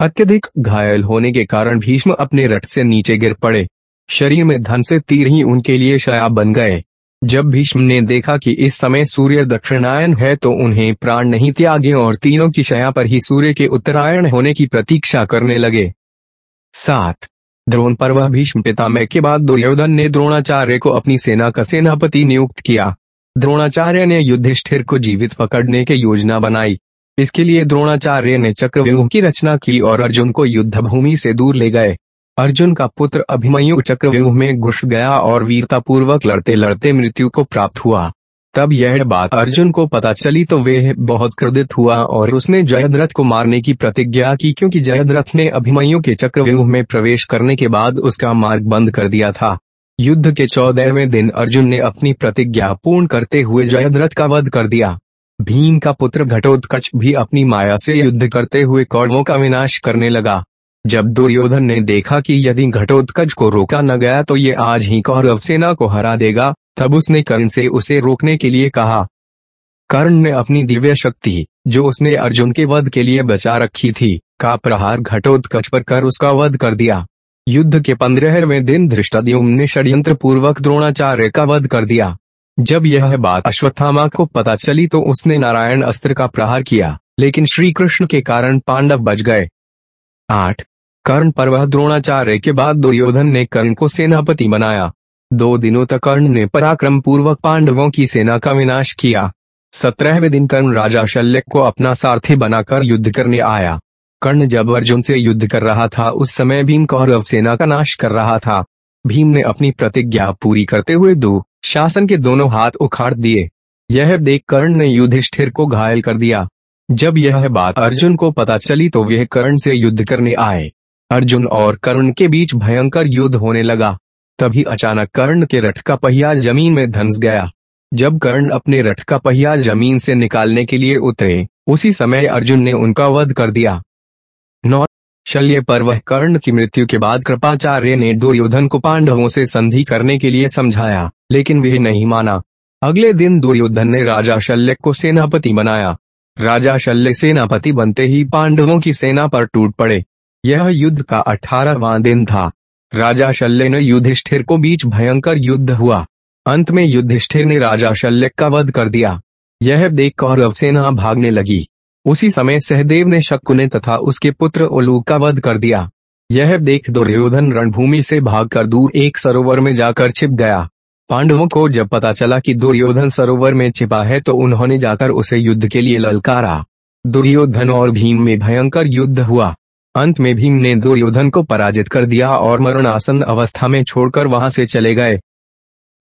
A: अत्यधिक घायल होने के कारण भीष्म अपने रथ से नीचे गिर पड़े। शरीर में धन से तीर ही उनके लिए शया बन गए। जब भीष्म ने देखा कि इस समय सूर्य दक्षिणायन है तो उन्हें प्राण नहीं त्यागे और तीनों की शया पर ही सूर्य के उत्तरायण होने की प्रतीक्षा करने लगे। सात। द्रोण पर्व भीष्म पितामह के बाद दुर्योधन ने द्रोणाचार्य को अपनी सेना का सेनापति नियुक्त किया। द्रोणाचार्य ने युधिष्ठिर को जीवित पकड़ने की योजना बनाई। इसके लिए द्रोणाचार्य ने चक्रव्यूह की रचना की और अर्जुन को युद्ध भूमि से दूर ले गए। अर्जुन का पुत्र अभिमन्यु चक्रव्यूह में घुस गया और वीरता पूर्वक लड़ते लड़ते मृत्यु को प्राप्त हुआ। तब यह बात अर्जुन को पता चली तो वे बहुत क्रोधित हुआ और उसने जयद्रथ को मारने की प्रतिज्ञा की क्योंकि जयद्रथ ने अभिमन्यु के चक्रव्यूह में प्रवेश करने के बाद उसका मार्ग बंद कर दिया था। युद्ध के चौदहवें दिन अर्जुन ने अपनी प्रतिज्ञा पूर्ण करते हुए जयद्रथ का वध कर दिया। भीम का पुत्र घटोत्कच भी अपनी माया से युद्ध करते हुए कौरवों का विनाश करने लगा। जब दुर्योधन ने देखा कि यदि घटोत्कच को रोका न गया तो ये आज ही कौरव सेना को हरा देगा, तब उसने कर्ण से उसे रोकने के लिए कहा। कर्ण ने अपनी दिव्य शक्ति, जो उसने अर्जुन के वध के लिए बचा रखी थी, का प्रहार घटोत्कच पर कर उसका वध कर दिया। युद्ध के पंद्रहवें दिन धृष्टाद्युम्न ने षड्यंत्र पूर्वक द्रोणाचार्य का वध कर दिया। जब यह बात अश्वत्थामा को पता चली तो उसने नारायण अस्त्र का प्रहार किया, लेकिन श्री कृष्ण के कारण पांडव बच गए। आठ कर्ण पर्व द्रोणाचार्य के बाद दुर्योधन ने कर्ण को सेनापति बनाया। दो दिनों तक कर्ण ने पराक्रम पूर्वक पांडवों की सेना का विनाश किया। सत्रहवें दिन कर्ण राजा शल्य को अपना सारथी बनाकर युद्ध करने आया। कर्ण जब अर्जुन से युद्ध कर रहा था, उस समय भीम कौरव सेना का नाश कर रहा था। भीम ने अपनी प्रतिज्ञा पूरी करते हुए दो शासन के दोनों हाथ उखाड़ दिए। यह देख कर्ण ने युधिष्ठिर को घायल कर दिया। जब यह बात अर्जुन को पता चली तो वह कर्ण से युद्ध करने आए। अर्जुन और कर्ण के बीच भयंकर युद्ध होने लगा। तभी अचानक कर्ण के रथ का पहिया ज़मीन में धंस गया। जब कर्ण अपने रथ का पहिया ज़मीन से निकालने के लिए उतरे, उसी समय अर्जुन ने उनका वध कर दिया। नौ शल्य पर्व कर्ण की मृत्यु के बाद कृपाचार्य ने दुर्योधन को पांडवों से संधि करने के लिए समझाया, लेकिन वह नहीं माना। अगले दिन दुर्योधन ने राजा शल्य को सेनापति बनाया। राजा शल्य सेनापति बनते ही पांडवों की सेना पर टूट पड़े। यह युद्ध का अठारहवां दिन था। राजा शल्य ने युधिष्ठिर को बीच भयंकर युद्ध हुआ। अंत में युधिष्ठिर ने राजा शल्य का वध कर दिया। यह देख कौरव सेना भागने लगी। उसी समय सहदेव ने शकुने तथा उसके पुत्र ओलू का वध कर दिया। यह देख दुर्योधन रणभूमि से भागकर दूर एक सरोवर में जाकर छिप गया। पांडवों को जब पता चला कि दुर्योधन सरोवर में छिपा है तो उन्होंने जाकर उसे युद्ध के लिए ललकारा। दुर्योधन और भीम में भयंकर युद्ध हुआ। अंत में भीम ने दुर्योधन को पराजित कर दिया और मरणासन अवस्था में छोड़कर वहाँ से चले गए।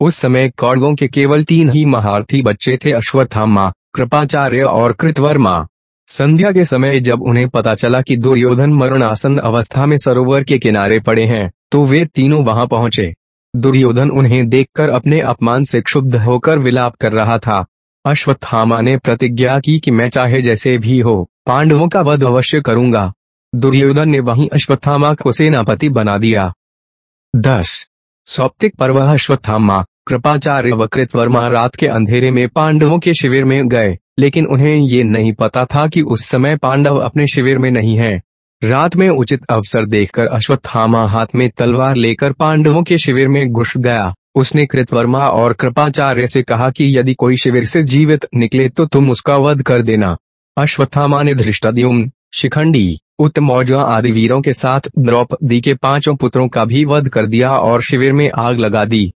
A: उस समय कौरवों के केवल तीन ही महारथी बच्चे थे, अश्वत्थामा, कृपाचार्य और कृतवर्मा। संध्या के समय जब उन्हें पता चला कि दुर्योधन मरणासन अवस्था में सरोवर के किनारे पड़े हैं तो वे तीनों वहाँ पहुँचे। दुर्योधन उन्हें देखकर अपने अपमान से क्षुब्ध होकर विलाप कर रहा था। अश्वत्थामा ने प्रतिज्ञा की कि मैं चाहे जैसे भी हो, पांडवों का वध अवश्य करूँगा। दुर्योधन ने वहीं अश्वत्थामा को सेनापति बना दिया। दस। सौप्तिक पर्व अश्वत्थामा, कृपाचार्य वकृत वर्मा रात के अंधेरे में पांडवों के शिविर में गए, लेकिन उन्हें ये नहीं पता था कि उस समय पांडव अपने शिविर में नहीं हैं। रात में उचित अवसर देखकर अश्वत्थामा हाथ में तलवार लेकर पांडवों के शिविर में घुस गया। उसने कृतवर्मा और कृपाचार्य से कहा कि यदि कोई शिविर से जीवित निकले तो तुम उसका वध कर देना। अश्वत्थामा ने धृष्टाद्युम्न शिखंडी उत्तमौजा आदि वीरों के साथ द्रौपदी के पाँचों पुत्रों का भी वध कर दिया और शिविर में आग लगा दी।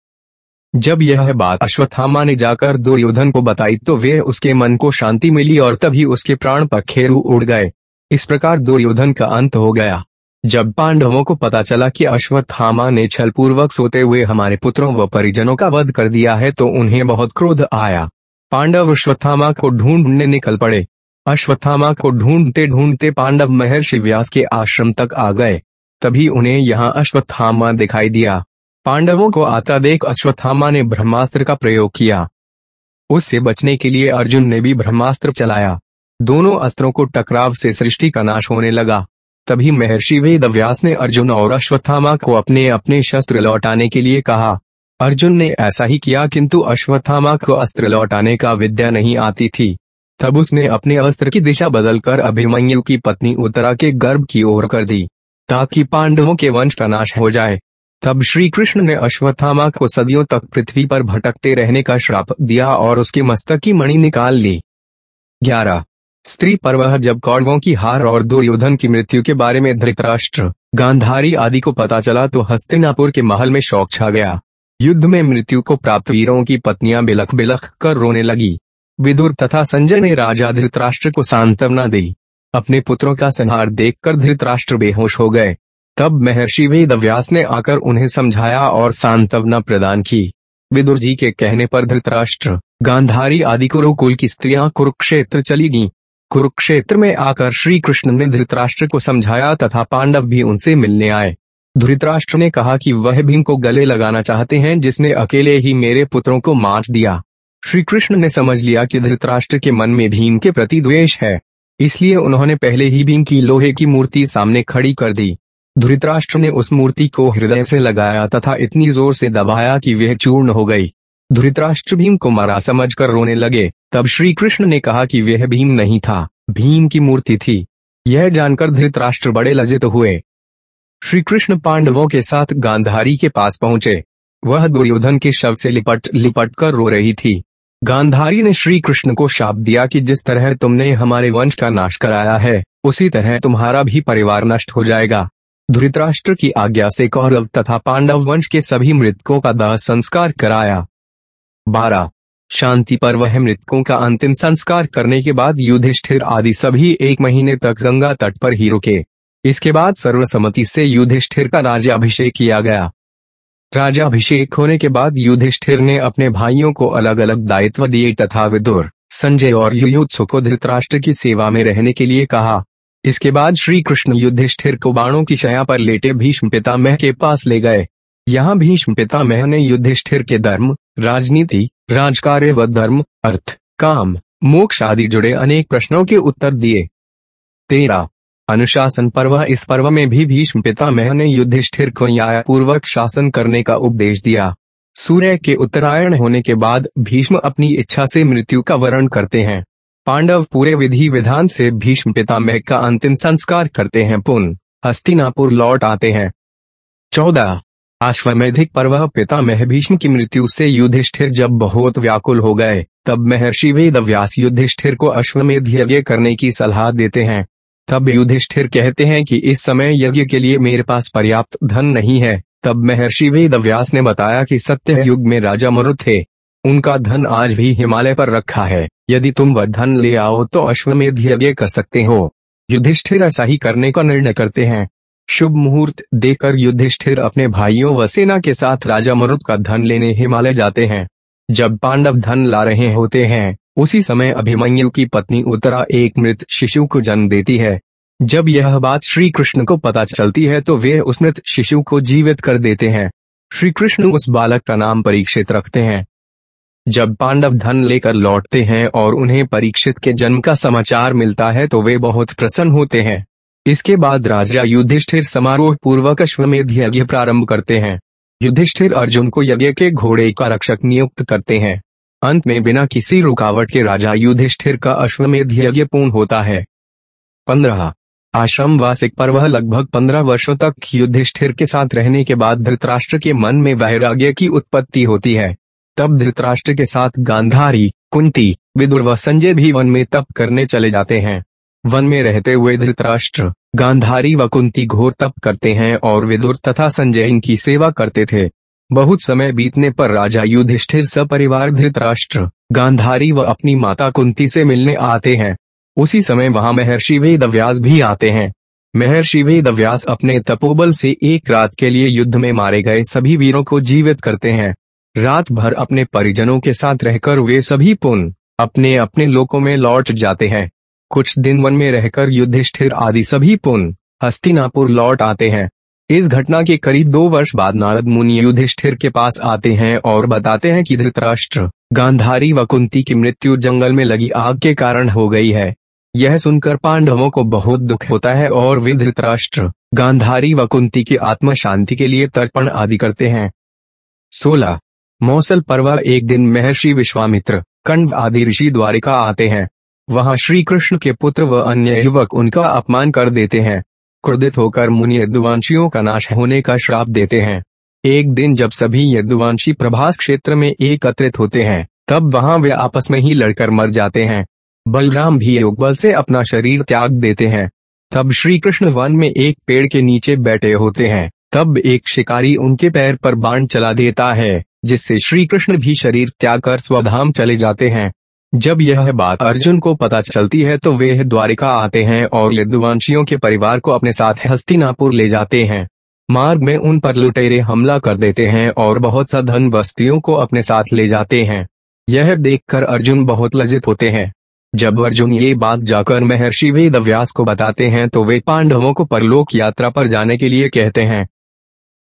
A: जब यह बात अश्वत्थामा ने जाकर दुर्योधन को बताई तो वे उसके मन को शांति मिली और तभी उसके प्राण पखेरु उड़ गए। इस प्रकार दुर्योधन का अंत हो गया। जब पांडवों को पता चला कि अश्वत्थामा ने छल पूर्वक सोते हुए हमारे पुत्रों व परिजनों का वध कर दिया है तो उन्हें बहुत क्रोध आया। पांडव अश्वत्थामा को ढूँढने निकल पड़े। अश्वत्थामा को ढूंढते ढूंढते पांडव महर्षि व्यास के आश्रम तक आ गए। तभी उन्हें यहाँ अश्वत्थामा दिखाई दिया। पांडवों को आता देख अश्वत्थामा ने ब्रह्मास्त्र का प्रयोग किया। उससे बचने के लिए अर्जुन ने भी ब्रह्मास्त्र चलाया। दोनों अस्त्रों को टकराव से सृष्टि का नाश होने लगा। तभी महर्षि वेद व्यास ने अर्जुन और अश्वत्थामा को अपने अपने शस्त्र लौटाने के लिए कहा। अर्जुन ने ऐसा ही किया किंतु अश्वत्थामा को अस्त्र लौटाने का विद्या नहीं आती थी। तब उसने अपने अस्त्र की दिशा बदलकर अभिमन्यु की पत्नी उत्तरा के गर्भ की ओर कर दी, ताकि पांडवों के वंश का नाश हो जाए। तब श्री कृष्ण ने अश्वत्थामा को सदियों तक पृथ्वी पर भटकते रहने का श्राप दिया और उसके मस्तक की मणि निकाल ली। ग्यारह, स्त्री पर्व जब कौरवों की हार और दुर्योधन की मृत्यु के बारे में धृतराष्ट्र, गांधारी आदि को पता चला तो हस्तिनापुर के महल में शौक छा गया। युद्ध में मृत्यु को प्राप्त वीरों की पत्नियाँ बिलख बिलख कर रोने लगी। विदुर तथा संजय ने राजा धृतराष्ट्र को सांत्वना दी। अपने पुत्रों का संहार देखकर धृतराष्ट्र बेहोश हो गए। तब महर्षि वेद व्यास ने आकर उन्हें समझाया और सांत्वना प्रदान की। विदुर जी के कहने पर धृतराष्ट्र, गांधारी आदि कुरुकुल की स्त्रियाँ कुरुक्षेत्र चली गईं। कुरुक्षेत्र में आकर श्री कृष्ण ने धृतराष्ट्र को समझाया तथा पांडव भी उनसे मिलने आए। धृतराष्ट्र ने कहा कि वह भीम को गले लगाना चाहते हैं जिसने अकेले ही मेरे पुत्रों को मार दिया। श्री कृष्ण ने समझ लिया कि धृतराष्ट्र के मन में भीम के प्रति द्वेष है। इसलिए उन्होंने पहले ही भीम की लोहे की मूर्ति सामने खड़ी कर दी। धृतराष्ट्र ने उस मूर्ति को हृदय से लगाया तथा इतनी ज़ोर से दबाया कि वह चूर्ण हो गई। धृतराष्ट्र भीम को मारा समझकर रोने लगे। तब श्री कृष्ण ने कहा कि वह भीम नहीं था, भीम की मूर्ति थी। यह जानकर धृतराष्ट्र बड़े लजित हुए। श्री कृष्ण पांडवों के साथ गांधारी के पास पहुँचे। वह दुर्योधन के शव से लिपट लिपट कर रो रही थी। गांधारी ने श्री कृष्ण को शाप दिया कि जिस तरह तुमने हमारे वंश का नाश कराया है, उसी तरह तुम्हारा भी परिवार नष्ट हो जाएगा। धृतराष्ट्र की आज्ञा से कौरव तथा पांडव वंश के सभी मृतकों का दाह संस्कार कराया। बारह। शांति पर्व है। मृतकों का अंतिम संस्कार करने के बाद युधिष्ठिर आदि सभी एक महीने तक गंगा तट पर ही रुके। इसके बाद सर्वसम्मति से युधिष्ठिर का राज्याभिषेक किया गया। राजाभिषेक होने के बाद युधिष्ठिर ने अपने भाइयों को अलग अलग दायित्व दिए तथा विदुर, संजय और युयुत्सु को धृतराष्ट्र की सेवा में रहने के लिए कहा। इसके बाद श्री कृष्ण युधिष्ठिर को बाणों की शया पर लेटे भीष्म पितामह के पास ले गए। यहाँ भीष्म पितामह ने युधिष्ठिर के धर्म, राजनीति, राजकार्य व धर्म, अर्थ, काम, मोक्ष आदि जुड़े अनेक प्रश्नों के उत्तर दिए। तेरह अनुशासन पर्व। इस पर्व में भी भीष्म पितामह ने युधिष्ठिर को न्याय पूर्वक शासन करने का उपदेश दिया। सूर्य के उत्तरायण होने के बाद भीष्म अपनी इच्छा से मृत्यु का वर्ण करते हैं। पांडव पूरे विधि विधान से भीष्म पितामह का अंतिम संस्कार करते हैं। पुन हस्तिनापुर लौट आते हैं। चौदह अश्वमेधिक पर्व। पितामह भीष्म की मृत्यु से युधिष्ठिर जब बहुत व्याकुल हो गए, तब महर्षि वेद व्यास युधिष्ठिर को अश्वमेध यज्ञ करने की सलाह देते हैं। तब युधिष्ठिर कहते हैं कि इस समय यज्ञ के लिए मेरे पास पर्याप्त धन नहीं है। तब महर्षि वेद व्यास ने बताया कि सत्य युग में राजा मरु थे। उनका धन आज भी हिमालय पर रखा है। यदि तुम वह धन ले आओ तो अश्वमेध यज्ञ कर सकते हो। युधिष्ठिर ऐसा ही करने का निर्णय करते हैं। शुभ मुहूर्त देकर युधिष्ठिर अपने भाइयों व सेना के साथ राजा मरुत का धन लेने हिमालय जाते हैं। जब पांडव धन ला रहे होते हैं उसी समय अभिमन्यु की पत्नी उत्तरा एक मृत शिशु को जन्म देती है। जब यह बात श्री कृष्ण को पता चलती है तो वे उस मृत शिशु को जीवित कर देते हैं। श्री कृष्ण उस बालक का नाम परीक्षित रखते हैं। जब पांडव धन लेकर लौटते हैं और उन्हें परीक्षित के जन्म का समाचार मिलता है तो वे बहुत प्रसन्न होते हैं। इसके बाद राजा युधिष्ठिर समारोह पूर्वक अश्वमेध यज्ञ प्रारंभ करते हैं। युधिष्ठिर अर्जुन को यज्ञ के घोड़े का रक्षक नियुक्त करते हैं। अंत में बिना किसी रुकावट के राजा युधिष्ठिर का अश्वमेध यज्ञ पूर्ण होता है। पंद्रह, आश्रम वासिक पर्व लगभग पंद्रह वर्षों तक युधिष्ठिर के साथ रहने के बाद धृतराष्ट्र के मन में वैराग्य की उत्पत्ति होती है। तब धृतराष्ट्र के साथ गांधारी, कुंती, विदुर व संजय भी वन में तप करने चले जाते हैं। वन में रहते हुए धृतराष्ट्र, गांधारी व कुंती घोर तप करते हैं और विदुर तथा संजय इनकी सेवा करते थे। बहुत समय बीतने पर राजा युधिष्ठिर सपरिवार धृतराष्ट्र गांधारी व अपनी माता कुंती से मिलने आते हैं। उसी समय वहाँ महर्षि वेदव्यास भी आते हैं। महर्षि वेदव्यास अपने तपोबल से एक रात के लिए युद्ध में मारे गए सभी वीरों को जीवित करते हैं। रात भर अपने परिजनों के साथ रहकर वे सभी पुन, अपने अपने लोकों में लौट जाते हैं। कुछ दिन वन में रहकर युधिष्ठिर आदि सभी पुन, हस्तिनापुर लौट आते हैं। इस घटना के करीब दो वर्ष बाद नारद मुनि युधिष्ठिर के पास आते हैं और बताते हैं कि धृतराष्ट्र, गांधारी व कुंती की मृत्यु जंगल में लगी आग के कारण हो गई है। यह सुनकर पांडवों को बहुत दुख होता है और वे धृतराष्ट्र, गांधारी व कुंती की आत्म शांति के लिए तर्पण आदि करते हैं। सोलह, मौसल पर्व एक दिन महर्षि विश्वामित्र, कंड आदि ऋषि द्वारिका आते हैं। वहाँ श्री कृष्ण के पुत्र व अन्य युवक उनका अपमान कर देते हैं। क्रोधित होकर मुनि यदुवंशियों का नाश होने का श्राप देते हैं। एक दिन जब सभी यदुवंशी प्रभास क्षेत्र में एकत्रित होते हैं, तब वहाँ वे आपस में ही लड़कर मर जाते हैं। बलराम भी योग बल से अपना शरीर त्याग देते हैं। तब श्री कृष्ण वन में एक पेड़ के नीचे बैठे होते हैं। तब एक शिकारी उनके पैर पर बाण चला देता है, जिससे श्री कृष्ण भी शरीर त्याग कर स्वधाम चले जाते हैं। जब यह बात अर्जुन को पता चलती है तो वे द्वारिका आते हैं और यदुवंशियों के परिवार को अपने साथ हस्तिनापुर ले जाते हैं। मार्ग में उन पर लुटेरे हमला कर देते हैं और बहुत सा धन बस्तियों को अपने साथ ले जाते हैं। यह देखकर अर्जुन बहुत लज्जित होते हैं। जब अर्जुन ये बात जाकर महर्षि वेद व्यास को बताते हैं तो वे पांडवों को परलोक यात्रा पर जाने के लिए कहते हैं।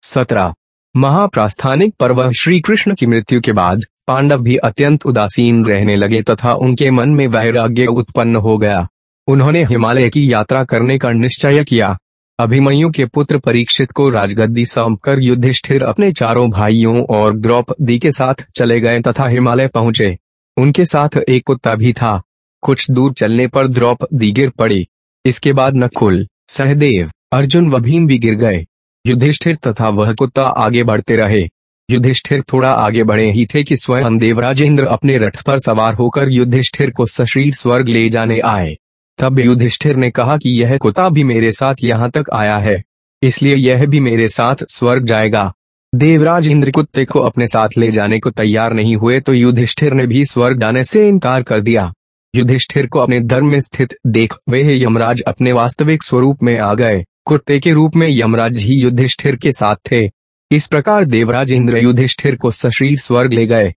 A: सत्रह। महाप्रास्थानिक पर्व। श्री कृष्ण की मृत्यु के बाद पांडव भी अत्यंत उदासीन रहने लगे तथा उनके मन में वैराग्य उत्पन्न हो गया। उन्होंने हिमालय की यात्रा करने का निश्चय किया। अभिमन्यु के पुत्र परीक्षित को राजगद्दी सौंपकर युधिष्ठिर अपने चारों भाइयों और द्रौपदी के साथ चले गए तथा हिमालय पहुँचे। उनके साथ एक कुत्ता भी था। कुछ दूर चलने पर द्रौपदी गिर पड़ी। इसके बाद नकुल, सहदेव, अर्जुन व भीम भी गिर गए। युधिष्ठिर तथा वह कुत्ता आगे बढ़ते रहे। युधिष्ठिर थोड़ा आगे बढ़े ही थे कि स्वयं देवराजेंद्र अपने रथ पर सवार होकर युधिष्ठिर को सशरीर स्वर्ग ले जाने आए। तब युधिष्ठिर ने कहा कि यह कुत्ता भी मेरे साथ यहाँ तक आया है, इसलिए यह भी मेरे साथ स्वर्ग जाएगा। देवराज इंद्र कुत्ते को अपने साथ ले जाने को तैयार नहीं हुए तो युधिष्ठिर ने भी स्वर्ग जाने से इनकार कर दिया। युधिष्ठिर को अपने धर्म में स्थित देख, वे यमराज अपने वास्तविक स्वरूप में आ गए। कुत्ते के रूप में यमराज ही युधिष्ठिर के साथ थे। इस प्रकार देवराज इंद्र युधिष्ठिर को सशरीर स्वर्ग ले गए।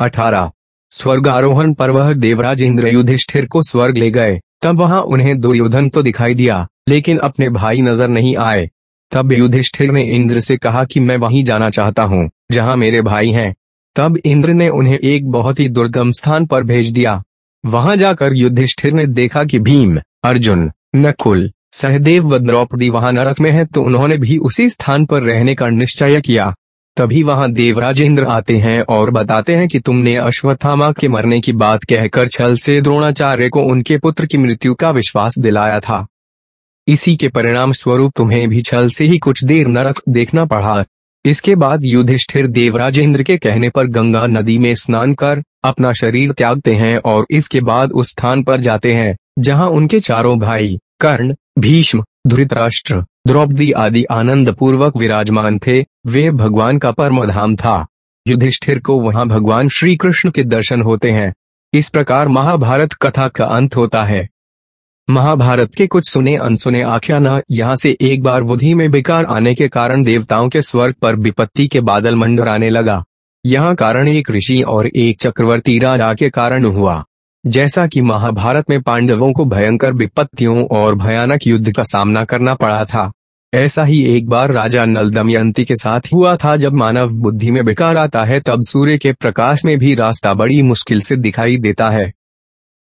A: अठारह। स्वर्ग आरोहण पर वह देवराज इंद्र युधिष्ठिर को स्वर्ग ले गए। तब वहाँ उन्हें दुर्योधन तो दिखाई दिया, लेकिन अपने भाई नज़र नहीं आए। तब युधिष्ठिर ने इंद्र से कहा कि मैं वहीं जाना चाहता हूँ, जहाँ मेरे भाई हैं। तब इंद्र ने उन्हें एक बहुत ही दुर्गम स्थान पर भेज दिया। वहाँ जाकर युधिष्ठिर ने देखा कि भीम, अर्जुन, नकुल सहदेव व द्रौपदी वहाँ नरक में है तो उन्होंने भी उसी स्थान पर रहने का निश्चय किया। तभी वहाँ देवराजेंद्र आते हैं और बताते हैं कि तुमने अश्वत्थामा के मरने की बात कहकर छल से द्रोणाचार्य को उनके पुत्र की मृत्यु का विश्वास दिलाया था। इसी के परिणाम स्वरूप तुम्हें भी छल से ही कुछ देर नरक देखना पड़ा। इसके बाद युधिष्ठिर देवराजेंद्र के कहने पर गंगा नदी में स्नान कर अपना शरीर त्यागते हैं और इसके बाद उस स्थान पर जाते हैं, जहाँ उनके चारों भाई कर्ण, भीष्म, धृतराष्ट्र, द्रौपदी आदि आनंद पूर्वक विराजमान थे, वे भगवान का परम धाम था। युधिष्ठिर को वहाँ भगवान श्री कृष्ण के दर्शन होते हैं। इस प्रकार महाभारत कथा का अंत होता है। महाभारत के कुछ सुने अनसुने आख्यान यहाँ से एक बार बुद्धि में बेकार आने के कारण देवताओं के स्वर्ग पर विपत्ति के बादल मंडराने लगा। यहाँ कारण एक ऋषि और एक चक्रवर्ती राजा के कारण हुआ। जैसा कि महाभारत में पांडवों को भयंकर विपत्तियों और भयानक युद्ध का सामना करना पड़ा था। ऐसा ही एक बार राजा नल दमयंती के साथ हुआ था, जब मानव बुद्धि में बेकार आता है, तब सूर्य के प्रकाश में भी रास्ता बड़ी मुश्किल से दिखाई देता है।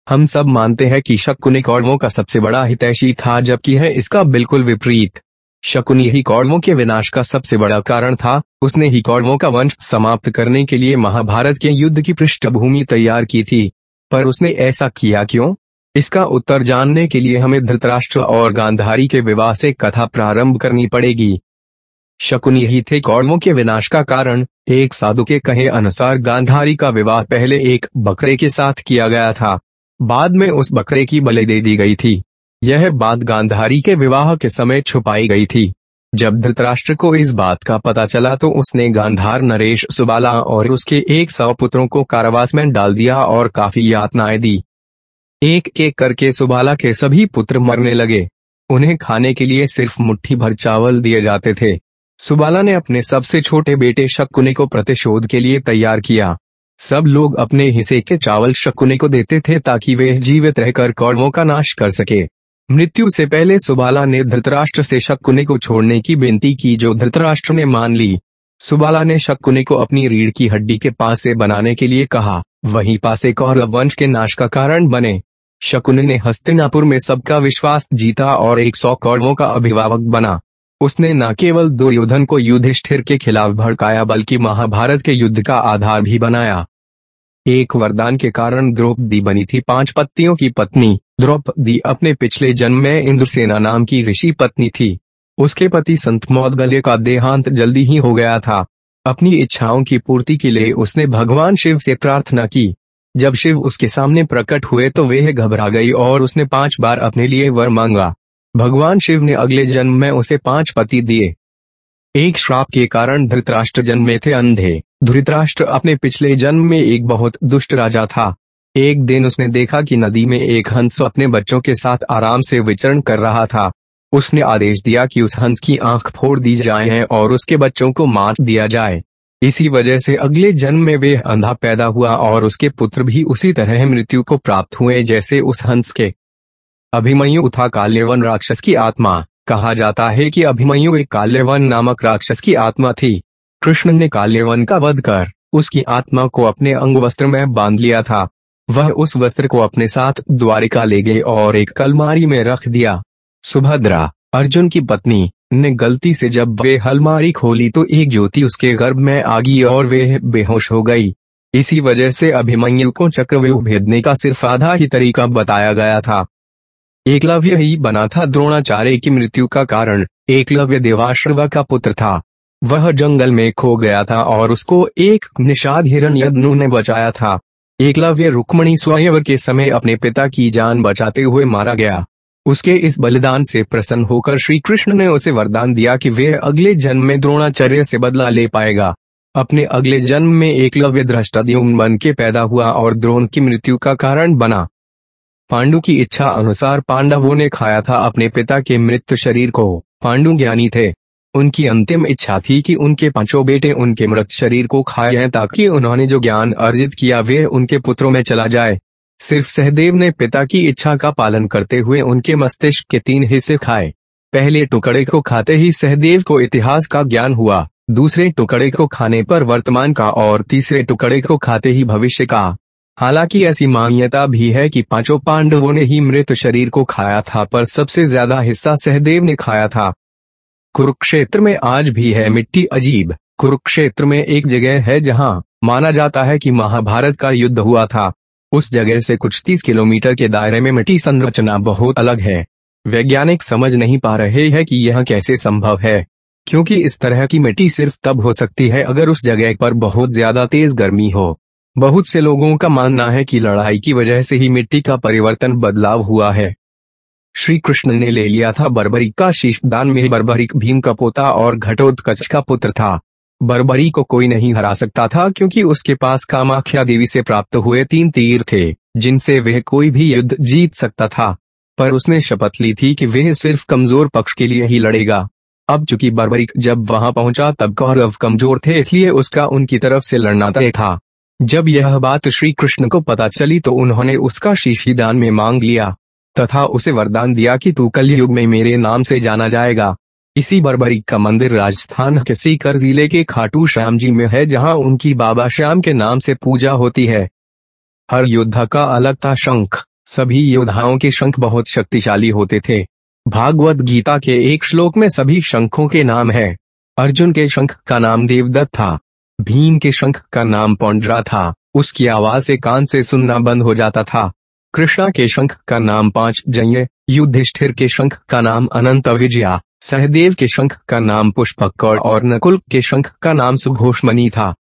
A: हम सब मानते हैं कि शकुनि कौड़वों का सबसे बड़ा हितैषी था, जबकि है इसका बिल्कुल विपरीत। शकुनि ही कौड़वों के विनाश का सबसे बड़ा कारण था। उसने ही कौड़वों का वंश समाप्त करने के लिए महाभारत के युद्ध की पृष्ठभूमि तैयार की थी। पर उसने ऐसा किया क्यों? इसका उत्तर जानने के लिए हमें धृतराष्ट्र और गांधारी के विवाह से कथा प्रारंभ करनी पड़ेगी। शकुन यही थे कौड़वों के विनाश का कारण। एक साधु के कहे अनुसार गांधारी का विवाह पहले एक बकरे के साथ किया गया था। बाद में उस बकरे की बलि दे दी गई थी। यह बात गांधारी के विवाह के समय छुपाई गई थी। जब धृतराष्ट्र को इस बात का पता चला तो उसने गांधार नरेश सुबाला और उसके एक सौ पुत्रों को कारावास में डाल दिया और काफ़ी यातनाएँ दी। एक एक करके सुबाला के सभी पुत्र मरने लगे। उन्हें खाने के लिए सिर्फ़ मुट्ठी भर चावल दिए जाते थे। सुबाला ने अपने सबसे छोटे बेटे शकुने को प्रतिशोध के लिए तैयार किया। सब लोग अपने हिस्से के चावल शकुने को देते थे ताकि वे जीवित रहकर कौड़वों का नाश कर सके। मृत्यु से पहले सुबाला ने धृतराष्ट्र से शकुने को छोड़ने की बेनती की जो धृतराष्ट्र ने मान ली। सुबाला ने शकुने को अपनी रीढ़ की हड्डी के पास बनाने के लिए कहा, वहीं पासे कौरव वंश के नाश का कारण बने शकुने ने हस्तिनापुर में सबका विश्वास जीता और एक सौ कौरवों का अभिभावक बना। उसने न केवल दुर्योधन को युधिष्ठिर के खिलाफ भड़काया, बल्कि महाभारत के युद्ध का आधार भी बनाया। एक वरदान के कारण द्रौपदी बनी थी पाँच पत्तियों की पत्नी। द्रौपदी अपने पिछले जन्म में इंद्रसेना नाम की ऋषि पत्नी थी। उसके पति संत मौदगल्य का देहांत जल्दी ही हो गया था। अपनी इच्छाओं की पूर्ति के लिए उसने भगवान शिव से प्रार्थना की। जब शिव उसके सामने प्रकट हुए तो वह घबरा गई और उसने पाँच बार अपने लिए वर मांगा। भगवान शिव ने अगले जन्म में उसे पाँच पति दिए। एक श्राप के कारण धृतराष्ट्र जन्मे थे, अंधे। धृतराष्ट्र अपने पिछले जन्म में एक बहुत दुष्ट राजा था। एक दिन उसने देखा कि नदी में एक हंस अपने बच्चों के साथ आराम से विचरण कर रहा था। उसने आदेश दिया कि उस हंस की आँख फोड़ दी जाए और उसके बच्चों को मार दिया जाए। इसी वजह से अगले जन्म में वे अंधा पैदा हुआ और उसके पुत्र भी उसी तरह मृत्यु को प्राप्त हुए जैसे उस हंस के। अभिमयु था काल्यवन राक्षस की आत्मा। कहा जाता है कि अभिमयु एक काल्यवन नामक राक्षस की आत्मा थी। कृष्ण ने काल्यवन का वध कर उसकी आत्मा को अपने अंग वस्त्र में बाँध लिया था। वह उस वस्त्र को अपने साथ द्वारिका ले गए और एक कलमारी में रख दिया। सुभद्रा, अर्जुन की पत्नी, ने गलती से जब वे हलमारी खोली तो एक ज्योति उसके गर्भ में आ गई और वे बेहोश हो गई। इसी वजह से अभिमन्यु को चक्रव्यूह भेदने का सिर्फ़ आधा ही तरीका बताया गया था। एकलव्य ही बना था द्रोणाचार्य की मृत्यु का कारण, एकलव्य देवाश्रव का पुत्र था। वह जंगल में खो गया था और उसको एक निषाद हिरण्यग्नु ने बचाया था। एकलव्य रुक्मणी स्वयंवर के समय अपने पिता की जान बचाते हुए मारा गया। उसके इस बलिदान से प्रसन्न होकर श्री कृष्ण ने उसे वरदान दिया कि वह अगले जन्म में द्रोणाचार्य से बदला ले पाएगा। अपने अगले जन्म में एकलव्य दृष्टाद्युम्न बन के पैदा हुआ और द्रोण की मृत्यु का कारण बना। पांडु की इच्छा अनुसार पांडवों ने खाया था अपने पिता के मृत शरीर को। पांडु ज्ञानी थे। उनकी अंतिम इच्छा थी कि उनके पाँचों बेटे उनके मृत शरीर को खाए ताकि उन्होंने जो ज्ञान अर्जित किया वे उनके पुत्रों में चला जाए। सिर्फ़ सहदेव ने पिता की इच्छा का पालन करते हुए उनके मस्तिष्क के तीन हिस्से खाए। पहले टुकड़े को खाते ही सहदेव को इतिहास का ज्ञान हुआ, दूसरे टुकड़े को खाने पर वर्तमान का और तीसरे टुकड़े को खाते ही भविष्य का। हालाँकि ऐसी मान्यता भी है कि पाँचों पांडवों ने ही मृत शरीर को खाया था, पर सबसे ज़्यादा हिस्सा सहदेव ने खाया था। कुरुक्षेत्र में आज भी है मिट्टी अजीब। कुरुक्षेत्र में एक जगह है जहाँ माना जाता है कि महाभारत का युद्ध हुआ था। उस जगह से कुछ तीस किलोमीटर के दायरे में मिट्टी संरचना बहुत अलग है। वैज्ञानिक समझ नहीं पा रहे हैं कि यह कैसे संभव है, क्योंकि इस तरह की मिट्टी सिर्फ़ तब हो सकती है अगर उस जगह पर बहुत ज़्यादा तेज गर्मी हो। बहुत से लोगों का मानना है कि लड़ाई की वजह से ही मिट्टी का परिवर्तन बदलाव हुआ है। श्री कृष्ण ने ले लिया था बर्बरिक का शीश। दान में बर्बरिक भीम का पोता और घटोत्कच का पुत्र था। बर्बरी को कोई नहीं हरा सकता था क्योंकि उसके पास कामाख्या देवी से प्राप्त हुए तीन तीर थे, जिनसे वह कोई भी युद्ध जीत सकता था। पर उसने शपथ ली थी कि वह सिर्फ़ कमज़ोर पक्ष के लिए ही लड़ेगा। अब चूँकि बर्बरिक जब वहाँ पहुँचा तब कौरव कमज़ोर थे, इसलिए उसका उनकी तरफ़ से लड़ना तय था। जब यह बात श्री कृष्ण को पता चली तो उन्होंने उसका शीशी दान में मांग लिया। तथा उसे वरदान दिया कि तू कलयुग में मेरे नाम से जाना जाएगा। इसी बर्बरी का मंदिर राजस्थान के सीकर ज़िले के खाटू श्याम जी में है, जहाँ उनकी बाबा श्याम के नाम से पूजा होती है। हर योद्धा का अलग था शंख। सभी योद्धाओं के शंख बहुत शक्तिशाली होते थे। भागवत गीता के एक श्लोक में सभी शंखों के नाम है। अर्जुन के शंख का नाम देवदत्त था। भीम के शंख का नाम पौंड्रा था। उसकी आवाज़ से कान से सुनना बंद हो जाता था। कृष्णा के शंख का नाम पाँच जय युधिष्ठिर के शंख का नाम अनंत विजया, सहदेव के शंख का नाम पुष्पकौड़ और नकुल के शंख का नाम सुघोषमणि था।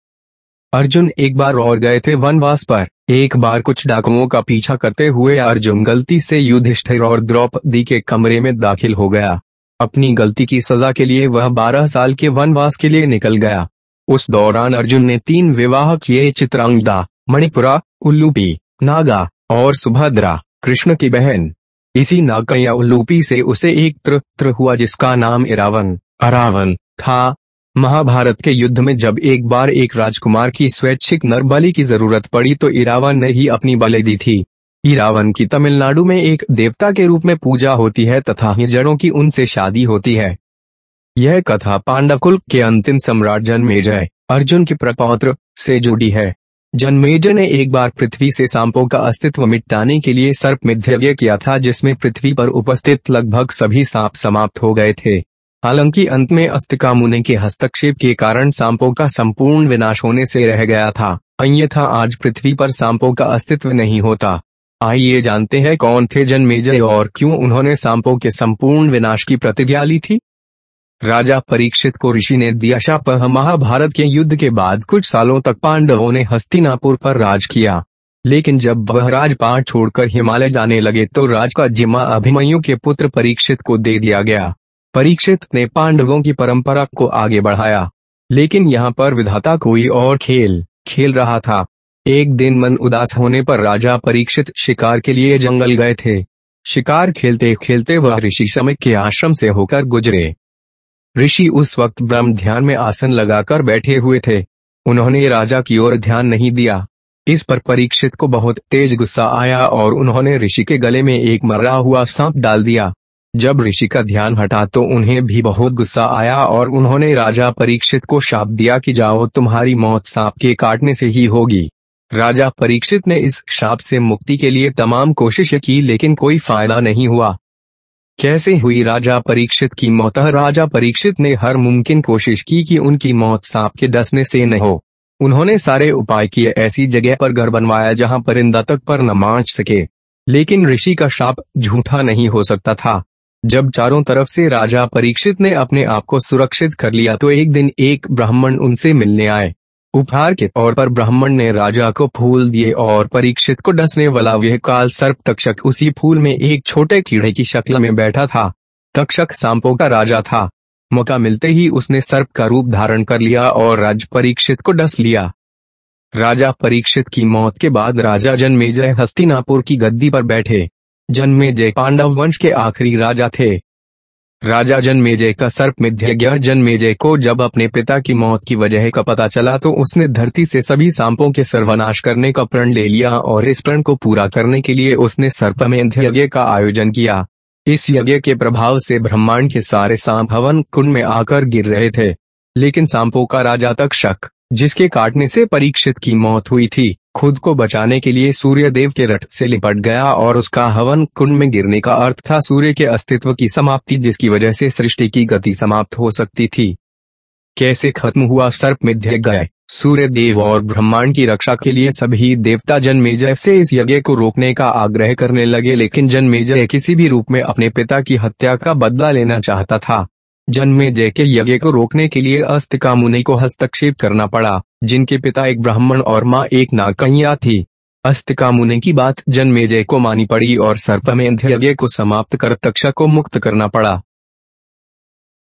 A: अर्जुन एक बार और गए थे वनवास पर। एक बार कुछ डाकुओं का पीछा करते हुए अर्जुन गलती से युधिष्ठिर और द्रौपदी के कमरे में दाखिल हो गया। अपनी गलती की सजा के लिए वह बारह साल के वनवास के लिए निकल गया। उस दौरान अर्जुन ने तीन विवाह किए चित्रांगदा, मणिपुरा उल्लूपी नागा और सुभद्रा, कृष्ण की बहन। इसी नाकया उल्लूपी से उसे एक त्र हुआ जिसका नाम इरावन अरावन था। महाभारत के युद्ध में जब एक बार एक राजकुमार की स्वैच्छिक नरबली की ज़रूरत पड़ी तो इरावन ने ही अपनी बलि दी थी। इरावन की तमिलनाडु में एक देवता के रूप में पूजा होती है तथा जड़ों की उनसे शादी होती है। यह कथा पांडवकुल के अंतिम सम्राट जन्मेजय अर्जुन के प्रपौत्र से जुड़ी है। जन्मेजय ने एक बार पृथ्वी से सांपों का अस्तित्व मिटाने के लिए सर्प मिध्यव्य किया था, जिसमें पृथ्वी पर उपस्थित लगभग सभी सांप समाप्त हो गए थे। हालाँकि अंत में अस्तिका मुनि के हस्तक्षेप के कारण सांपों का संपूर्ण विनाश होने से रह गया था। अन्यथा आज पृथ्वी पर सांपों का अस्तित्व नहीं होता। आइए जानते हैं कौन थे जन्मेजय और क्यों उन्होंने सांपों के संपूर्ण विनाश की प्रतिज्ञा ली थी? राजा परीक्षित को ऋषि ने दिया शाप महाभारत के युद्ध के बाद कुछ सालों तक पांडवों ने हस्तिनापुर पर राज किया। लेकिन जब वह राजपाट छोड़कर हिमालय जाने लगे तो राज का जिम्मा अभिमयु के पुत्र परीक्षित को दे दिया गया। परीक्षित ने पांडवों की परंपरा को आगे बढ़ाया। लेकिन यहाँ पर विधाता कोई और खेल खेल रहा था। एक दिन मन उदास होने पर राजा परीक्षित शिकार के लिए जंगल गए थे। शिकार खेलते खेलते वह ऋषि समय के आश्रम से होकर गुजरे। ऋषि उस वक्त ब्रह्म ध्यान में आसन लगाकर बैठे हुए थे। उन्होंने राजा की ओर ध्यान नहीं दिया। इस पर परीक्षित को बहुत तेज गुस्सा आया और उन्होंने ऋषि के गले में एक मरा हुआ सांप डाल दिया। जब ऋषि का ध्यान हटा तो उन्हें भी बहुत गुस्सा आया और उन्होंने राजा परीक्षित को शाप दिया कि जाओ तुम्हारी मौत सांप के काटने से ही होगी। राजा परीक्षित ने इस शाप से मुक्ति के लिए तमाम कोशिश की लेकिन कोई फ़ायदा नहीं हुआ। कैसे हुई राजा परीक्षित की मौत? राजा परीक्षित ने हर मुमकिन कोशिश की कि उनकी मौत सांप के डसने से न हो। उन्होंने सारे उपाय किए, ऐसी जगह पर घर बनवाया जहाँ परिंदा तक पर न मांच सके। लेकिन ऋषि का शाप झूठा नहीं हो सकता था। जब चारों तरफ़ से राजा परीक्षित ने अपने आप को सुरक्षित कर लिया तो एक दिन एक ब्राह्मण उनसे मिलने आए। उपहार के तौर पर ब्राह्मण ने राजा को फूल दिए और परीक्षित को डसने वाला वह काल सर्प तक्षक उसी फूल में एक छोटे कीड़े की शक्ल में बैठा था। तक्षक सांपो का राजा था। मौका मिलते ही उसने सर्प का रूप धारण कर लिया और राज परीक्षित को डस लिया। राजा परीक्षित की मौत के बाद राजा जन्मेजय हस्तिनापुर की गद्दी पर बैठे। जन्मेजय पांडव वंश के आखिरी राजा थे। राजा जन्मेजय का सर्प मिथ्य जन्मेजय को जब अपने पिता की मौत की वजह का पता चला तो उसने धरती से सभी सांपों के सर्वनाश करने का प्रण ले लिया और इस प्रण को पूरा करने के लिए उसने सर्पमेध यज्ञ का आयोजन किया। इस यज्ञ के प्रभाव से ब्रह्मांड के सारे सांप हवन कुंड में आकर गिर रहे थे। लेकिन सांपों का राजा तक शक, जिसके काटने से परीक्षित की मौत हुई थी। खुद को बचाने के लिए सूर्य देव के रथ से लिपट गया और उसका हवन कुंड में गिरने का अर्थ था सूर्य के अस्तित्व की समाप्ति, जिसकी वजह से सृष्टि की गति समाप्त हो सकती थी। कैसे खत्म हुआ सर्प मिध्य गए सूर्य देव और ब्रह्मांड की रक्षा के लिए सभी देवता जन्मेजय से इस यज्ञ को रोकने का आग्रह करने लगे, लेकिन जन्मेजय किसी भी रूप में अपने पिता की हत्या का बदला लेना चाहता था। जन्मेजय के यज्ञ को रोकने के लिए अस्तिका मुनि को हस्तक्षेप करना पड़ा, जिनके पिता एक ब्राह्मण और माँ एक नाकैया थी। अस्तिका मुनि की बात जन्मे जय को मानी पड़ी और सर्पमेध यज्ञ को समाप्त कर तक्षा को मुक्त करना पड़ा।